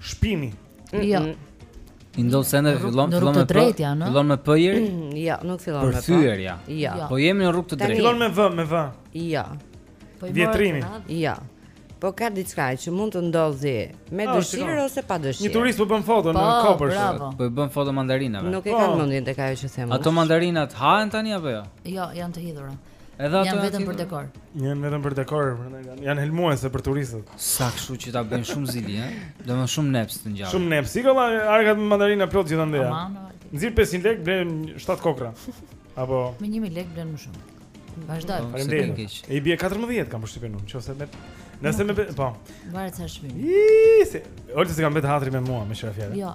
Shpimi. Jo. I ndodh sendeve fillon fillon me p. Fillon me p ieri? Jo, nuk fillon me p. Përthyerja. Jo. Po jemi në rrugë të drejtë. Fillon me v, me v. Jo. Po vjetrimi. Jo. Po ka diçka që mund të ndodhi me ah, dëshirë ose pa dëshirë. Një turist po bën foto në po, kopsht. Po i bën foto mandarinave. Nuk e kanë po. mendjen tek ajo që them. Ato mandarinat hahen tani apo jo? Jo, janë të hidhura. Edhe ato janë vetëm për dekor. Janë vetëm për dekor, prandaj kanë. Janë helmuese për turistët. Sa kështu që ta bëjnë shumë zili, ha? Domethënë shumë neps të ngjallë. Shumë neps. Sikur la arkat me mandarina plot gjithandej. Nxir 500 lekë blen 7 kokra. Apo me 1000 lekë blen më shumë. Vazhdo. Po, Faleminderit. I bie 14 kam përshtypën unë, nëse me nëse me po. Varet sa çmim. Isi. Ose se ka mbet hatri me mua me çfarë fjalë. Jo,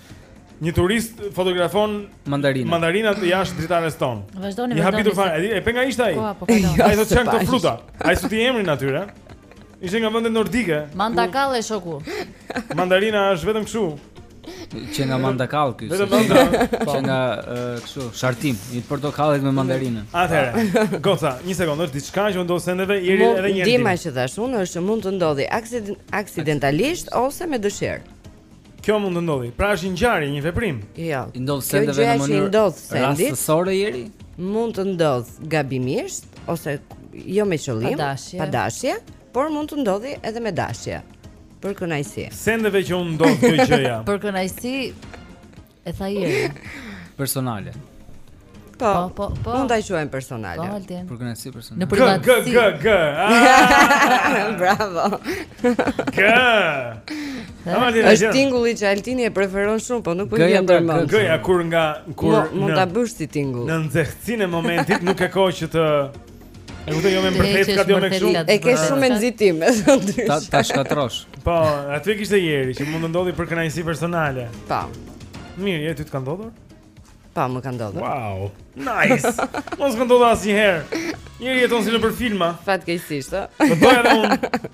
Një turist fotografon mandarinat. Mandarinat jashtë dritares tonë. Vazhdoni me. I habitur fare. A e pe nga ishte ai. Po, po, po. Ai do të ç'janë këto fruta. Ai s'ua di emrin aty, ha? Ishte nga vendet nordike. Mandakalle shoku. Mandarina është vetëm kështu. Që nga mandakall ky. Vetëm mandakall. Po. Që nga kështu, shartim i portokallit me mandarinën. Atëherë, goca, një sekondë, është diçka që u ndodh sendeve ieri edhe një herë. Ndihma që thashë unë është mund të ndodhi aksidentalisht ose me dëshirë. Kjo mund të ndodhi. Pra është një ngjarje, një veprim. Jo. I ndodh sendeve në mënyrë rastësore ieri? Mund të ndodh gabimisht ose jo me qëllim, pa dashje, por mund të ndodhi edhe me dashje. Për kënaqësi. Sendeve që u ndodh kjo gjëja. Për kënaqësi. E tha Jeri. Personale. Po, po, po. po. Mund ta quajmë personale. Po, Altin. Për kënaqësi personale. Në privatësi. G, g, g. Ah! Bravo. G. Është tingulli që Altini e preferon shumë, po nuk po i vjen ndërmend. G, ja kur nga kur mund ta bësh si tingull. Në nxehtësinë e momentit nuk e kohë që të E kuptoj jo me mbërfetë, ka jo me kështu. E ke shumë nxitim, e thotë. Ta ta shkatërrosh. Po, aty e kishte Jeri që mund të ndodhi për kënaqësi personale. Po. Mirë, Jeri të ka ndodhur? Po, më ka ndodhur. Wow. Nice. Mos më ndodhtë asnjëherë. Jeri jeton si nëpër filma. Fatkeqësisht, ë. Po doja të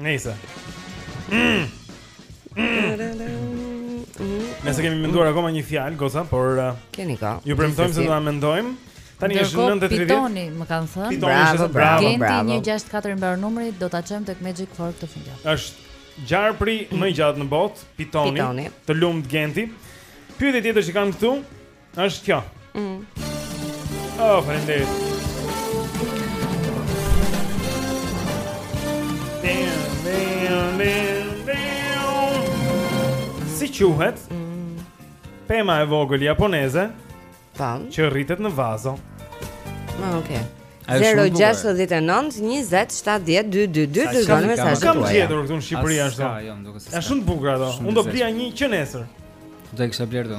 Nëse. Mm. Ne s'e kemi menduar akoma një fjalë, goca, por uh, keni ka. Ju premtojmë se do ta mendojmë. Tani është 9:30. Pitoni, më kanë thënë. Pitoni është bravo, bravo. Genti 164 mbaron numri, do ta çojmë tek Magic Fork të fundit. Është gjarpri më i gjatë në botë, Pitoni. Pitoni. Të lumt Genti. Pyetja tjetër që kam këtu, Është kjo. Mm. Oh, faleminderit. Si quhet? Mm. Pema e vogël japoneze. Tan. Që rritet në vazo. Ah, okay. 0-6-19-27-12-22 Dërgoni mesazhet Kam gjetur këtu në Shqipëri ashtu jo, Eh shumë të bukura ato Unë do blija një që nesër. Do e kisha blerë do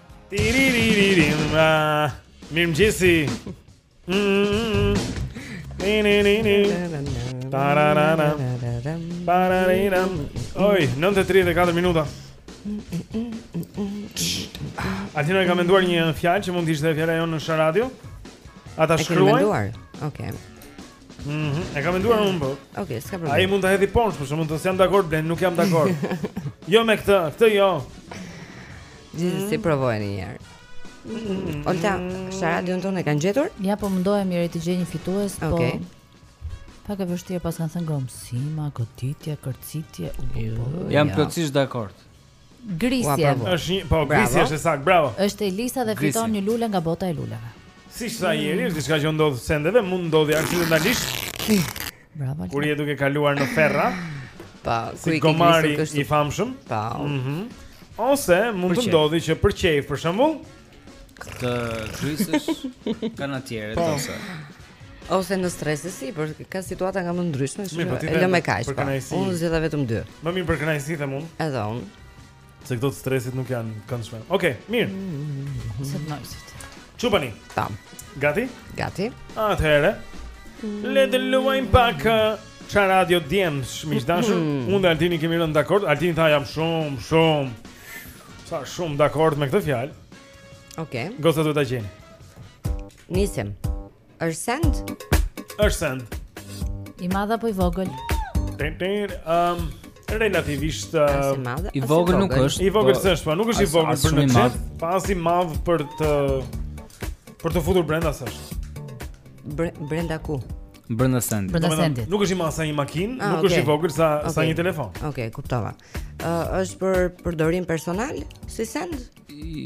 Mirëmëngjesi Oj, 9.34 minuta Altini e ka menduar një fjalë që mund të ishte dhe fjala jonë në sharadio A ta shkruaj E ka menduar, oke okay. Mhm, e kam menduar unë po. Okej, s'ka problem. Ai mund ta hedhi poshtë, por s'mund të s'jam dakord, Blen, nuk jam dakord. jo me këtë, këtë jo. Gjithsesi provojeni një herë. Mhm. Olta, sharadion tonë e kanë gjetur? Ja po mundohem mirë të gjej një fitues, po. Okej. Pak e vështirë pasi kanë thënë gromësima, goditje, kërcitje. Jo, jam plotësisht dakord. Grisje. Është një, po Grisje është e saktë, bravo. Është Elisa dhe fiton një lule nga bota e luleve. Siç tha Jeri, është diçka që u ndodh sendeve, mund të ndodhi aksidentalisht. Bravo. Kur je duke kaluar në ferra. Pa, po, si gomari i famshëm. Pa. Po. Mhm. Ose mund të ndodhi që për qejf, për shembull, Të grisësh kanotiere po. ose ose në stres e sipër, ka situata nga më të ndryshme, shumë po, e lëmë kaq. Po. Unë zgjodha vetëm dy. Më mirë për kënaqësi them unë. Edhe unë. Se këto të stresit nuk janë të këndshme. Okej, okay, mirë. Sa nice. Çupani. Tam. Gati? Gati. Atëherë. Le të luajmë pak Sharadio djemë shmishdashën hmm. Unë dhe Altini kemi rënë dakord Altini tha jam shumë, shumë Sa shumë dakord me këtë fjalë. Okej. Okay. Goca, duhet ta gjejmë. Nisem. Është send? Është send. I madh apo i vogël? Tin tin um relativisht uh, i vogël nuk është. I vogël po, s'është, po nuk është i vogël për në xhep, as i madh për të për t'u futur brenda s'është. Brenda ku? Brenda sendit. Brenda sendit. Nuk është i madh sa një makinë, as nuk është i vogël sa sa një telefon. Okej, kuptova. Uh, është për përdorim personal si send?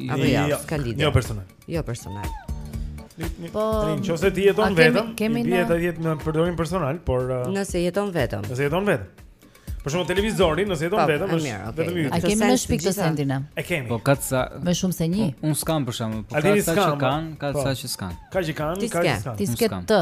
Apo jo, jo, s'ka lidhje. Jo personal. Jo personal. Po, nëse ti jeton vetëm, bie të jetë në përdorim personal, por uh, nëse jeton vetëm. Nëse jeton vetëm. Për shembull televizori, nëse jeton po, vetëm, është vetëm yt. A kemi në shpi këtë sendin? E kemi. Po ka ca më shumë se një. Po, un s'kam për shembull, po ka ca që kanë, ka po. ca që s'kan. Ka që kanë, ka që s'kan. Ti s'ke ë.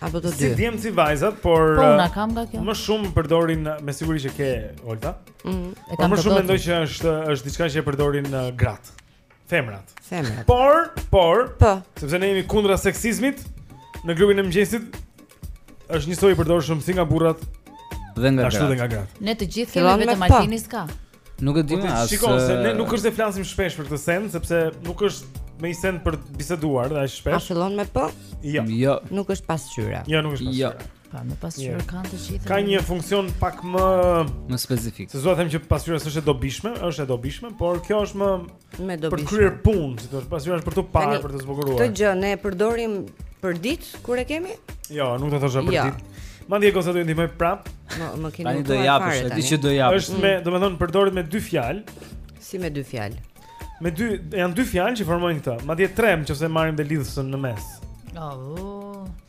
apo të dy. Si djemtë si vajzat, por po, una, kam nga kjo. më shumë përdorin me siguri që ke Olta. Mm, e kam po, më shumë mendoj që është është diçka që e përdorin uh, grat. Femrat. Femrat. Por, por, po. Sepse ne jemi kundra seksizmit në klubin e mëngjesit. Është njësoj i përdorshëm si nga burrat dhe nga grat. Ashtu dhe nga grat. Ne të gjithë kemi vetëm Martini s'ka. Nuk e di po më as. Shiko se ne nuk është se flasim shpesh për këtë send sepse nuk është më një send për të biseduar, aq shpesh. A fillon me p? Jo. Jo. Nuk është pasqyra. Jo, nuk është jo. pasqyra. Jo. Po, me pasqyra kanë të gjitha. Ka një funksion pak më më specifik. Se s'dua them që pasqyra s'është e dobishme, është e dobishme, por kjo është më Më dobi. Për të kryer punë, si të thuash, pasqyra është për t'u parë, për t'u zbukuruar. Këtë gjë ne e përdorim për ditë kur e kemi? Jo, nuk do të thosha për jo. ditë. Madje goca do të ndihmoj prap. Më më keni tani do japësh, e di që do japësh. Është me, mm. domethënë përdoret me dy fjalë. Si me dy fjalë? Me dy janë dy fjalë që formojnë këtë. Madje tre, nëse marrim dhe lidhëzën në mes. Oh.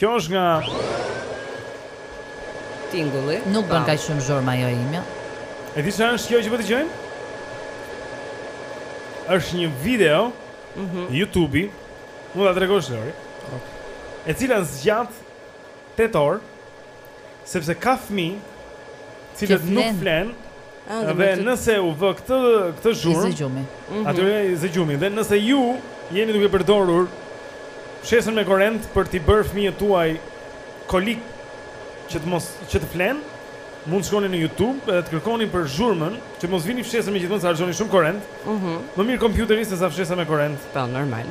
Kjo është nga tingulli. Nuk bën kaq shumë zhurmë ajo imja. E di ça është kjo që po dëgjojmë? Është një video mm -hmm. YouTube-i, mund ta tregosh Lori. Okay. E cila zgjat 8 orë. Sepse ka fëmijë të cilët nuk flenë dhe nëse u vë këtë këtë zhurmë, zë gjumi. Atyre i zë gjumi dhe nëse ju jeni duke përdorur fshesën me korrent për t'i bërë fëmijët tuaj kolik që të mos që të flenë, mund të shkoni në YouTube dhe të kërkoni për zhurmën, që mos vini fshesën më gjithmonë se harxhoni shumë korrent. Mhm. Më mirë kompjuteri se sa fshesa me korrent. Po, normal.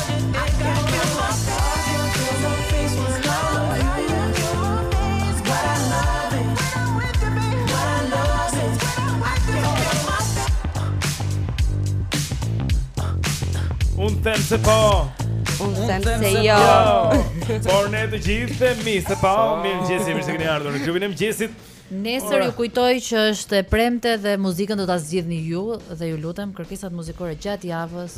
se po Unë them se jo. jo Por ne të gjithë themi se po Mirëmëngjesi, mirë se keni ardhur Në klubin e mëngjesit Nesër ju kujtoj që është e premte dhe muzikën do ta zgjidhni ju Dhe ju lutem kërkesat muzikore gjatë javës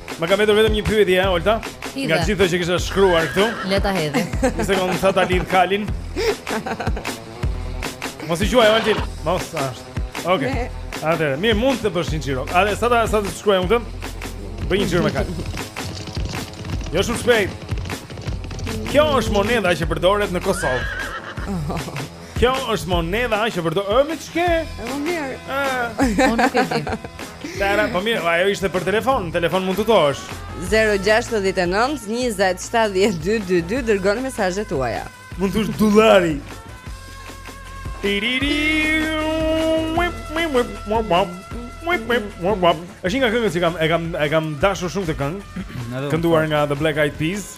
Më ka mbetur vetëm një pyetje, eh, Olta. Nga gjithë ato që kisha shkruar këtu. Le ta hedhim. Një sekondë, sa ta lidh kalin. Mos i juaj Altin. Mos tash. Okej. Okay. Atëherë, mirë mund të bësh një xhiro. Atëherë sa ta sa të shkruaj unë? Bëj një xhiro me kal. Jo shumë shpejt. Kjo është monedha që përdoret në Kosovë. Kjo është monedha që përdoret në Çeki? Është më mirë. Unë nuk e di. Tara, po mirë, ajo ishte për telefon, në telefon mund të thosh. 069 20 7222 dërgoni mesazhet tuaja. Mund të thosh dollari. Tiriri. Është një nga këngët që kam e kam e kam dashur shumë këtë këngë. Kënduar nga The Black Eyed Peas.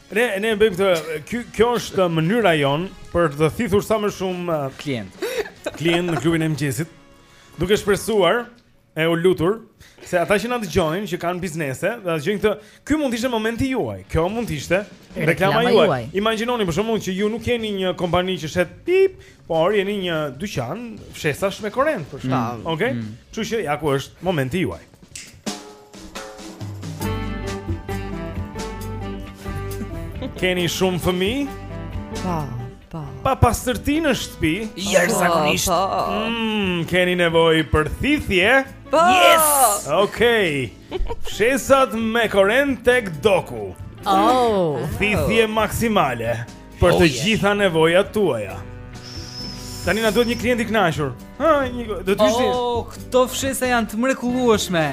Ne ne bëjmë këtë, ky kjo është mënyra jonë për të thithur sa më shumë uh, klient. Klient në klubin e mëngjesit. Duke shpresuar e u lutur se ata që na dëgjojnë, që kanë biznese, dhe dëgjojnë këtë, ky mund të ishte momenti juaj. Kjo mund të ishte reklama juaj. juaj. Imagjinoni për shembull që ju nuk jeni një kompani që shet pip, por jeni një dyqan fshesash me korrent për shkak. Mm. Okej. Okay? Mm. Kështu që ja ku është momenti juaj. Keni shumë fëmijë? Pa, pa Papastërti në shtëpi? Jërë po, zakonisht po. mm, Keni nevojë për thithje? Po Yes Okej Fshesat me korent tek Doku Oh Thithje maksimale Për të oh, yeah. gjitha nevojat tuaja. Tani na duhet një klient i kënaqur. Ha, një do të ishte. Oh, këto fshesa janë të mrekullueshme.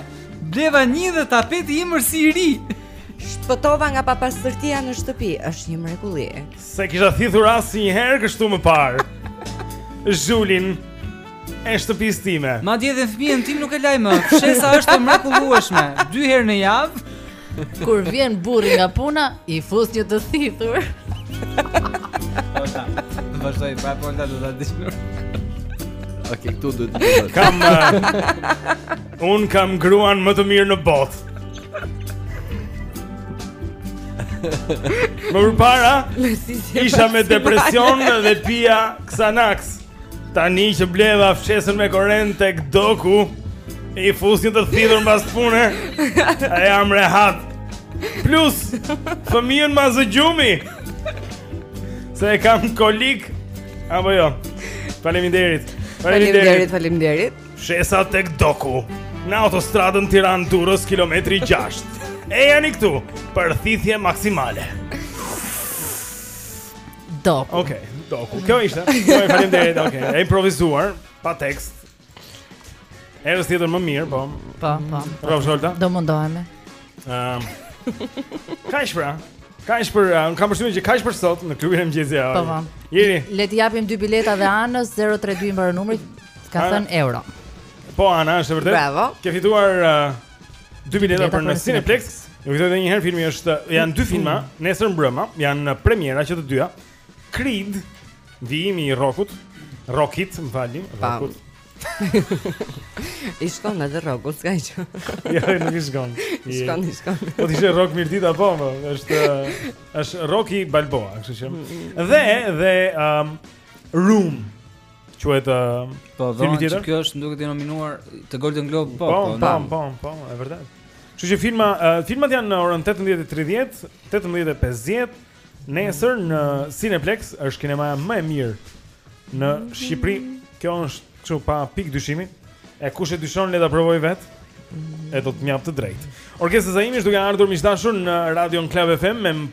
Bleva një dhe tapeti im erdhi si i ri. Shpëtova nga papastërtia në shtëpi, është një mrekulli. S'e kisha thithur asnjëherë kështu më parë. Zhulin e shtëpisë time. Madje edhe fëmijën tim nuk e laj më. Fshesa është e mrekullueshme. Dy herë në javë Kur vjen burri nga puna, i fus një të thithur. Ota, më vazhdoj, pa po nda do ta dishur. Ok, këtu do të bëj. Kam uh, Unë kam gruan më të mirë në botë. Më përpara isha me depresion dhe pija Xanax. Tani që bleva fshesën me korent tek Doku I fus një të thithur mbas pune E jam rehat Plus, fëmijën ma zë gjumi Se e kam kolik Apo jo Faleminderit Faleminderit Faleminderit Fshesa tek Doku Në autostradën Tiranë Durrës kilometri 6 Ejani këtu Për thithje maksimale Doku. Okej, okay, Doku. Kjo ishte. Okej, faleminderit. Okej, okay. e improvizuar pa tekst. Herën tjetër më mirë, po. Po, po. Rrofsh Olta. Do mundohemi. Ehm. Kaq pra? Kaq për, uh, kam përshtypjen që kaq për sot në klubin e mëngjesit. Po, po. Jeri. Le t'i japim dy bileta dhe Anës 032 mbaron numri. Ka thënë euro. Po Ana, është e vërtetë? Bravo. Ke fituar uh, Dy bileta për në Cineplex. Ju kujtoj edhe një herë filmi është janë dy filma nesër mbrëma, janë në premiera që të dyja. Creed, vijimi i Rrokut, Rokit, më falni, Rrokut. I shkon edhe Rrokut, s'ka gjë. Jo, nuk i shkon. I shkon, i shkon. Po ti je Rrok mirditor po, më, është është Roki Balboa, kështu që. Mm, mm. Dhe dhe um, Room. Quhet ë Po filmi dhomë që tjetër? kjo është më duket i nominuar te Golden Globe po, Po, po, po, ndan. po, po, e vërtetë. Kështu që filma, ë, filmat janë në orën 18:30, 18:50 nesër në Cineplex, është kinemaja më e mirë në Shqipëri. Kjo është kështu pa pikë dyshimi. E kush e dyshon le ta provojë vetë. E do të më japë të drejtë. Orgesa Zaimi është duke ardhur miq të dashur në Radion Club FM me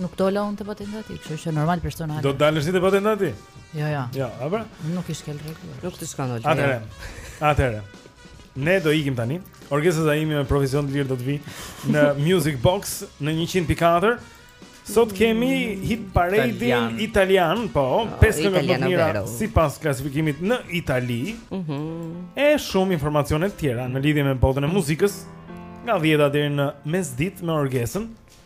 Nuk do dal unë te i patentuari, kështu që normal personale. Do të dalësh ti te i patentuari? Jo, jo. Jo, e pra? Nuk i shkel rregull. Nuk të shkon Olta. Atëherë. Atëherë. Ne do ikim tani. Orgesa Zaimi me profesion të lirë do të vijë në Music Box në 100.4. Sot kemi hit parade italian, italian po, oh, pesë këngë të mira sipas klasifikimit në Itali. Mhm. Mm e shumë informacione të tjera në lidhje me botën e muzikës nga 10 deri në mesditë me Orgesën.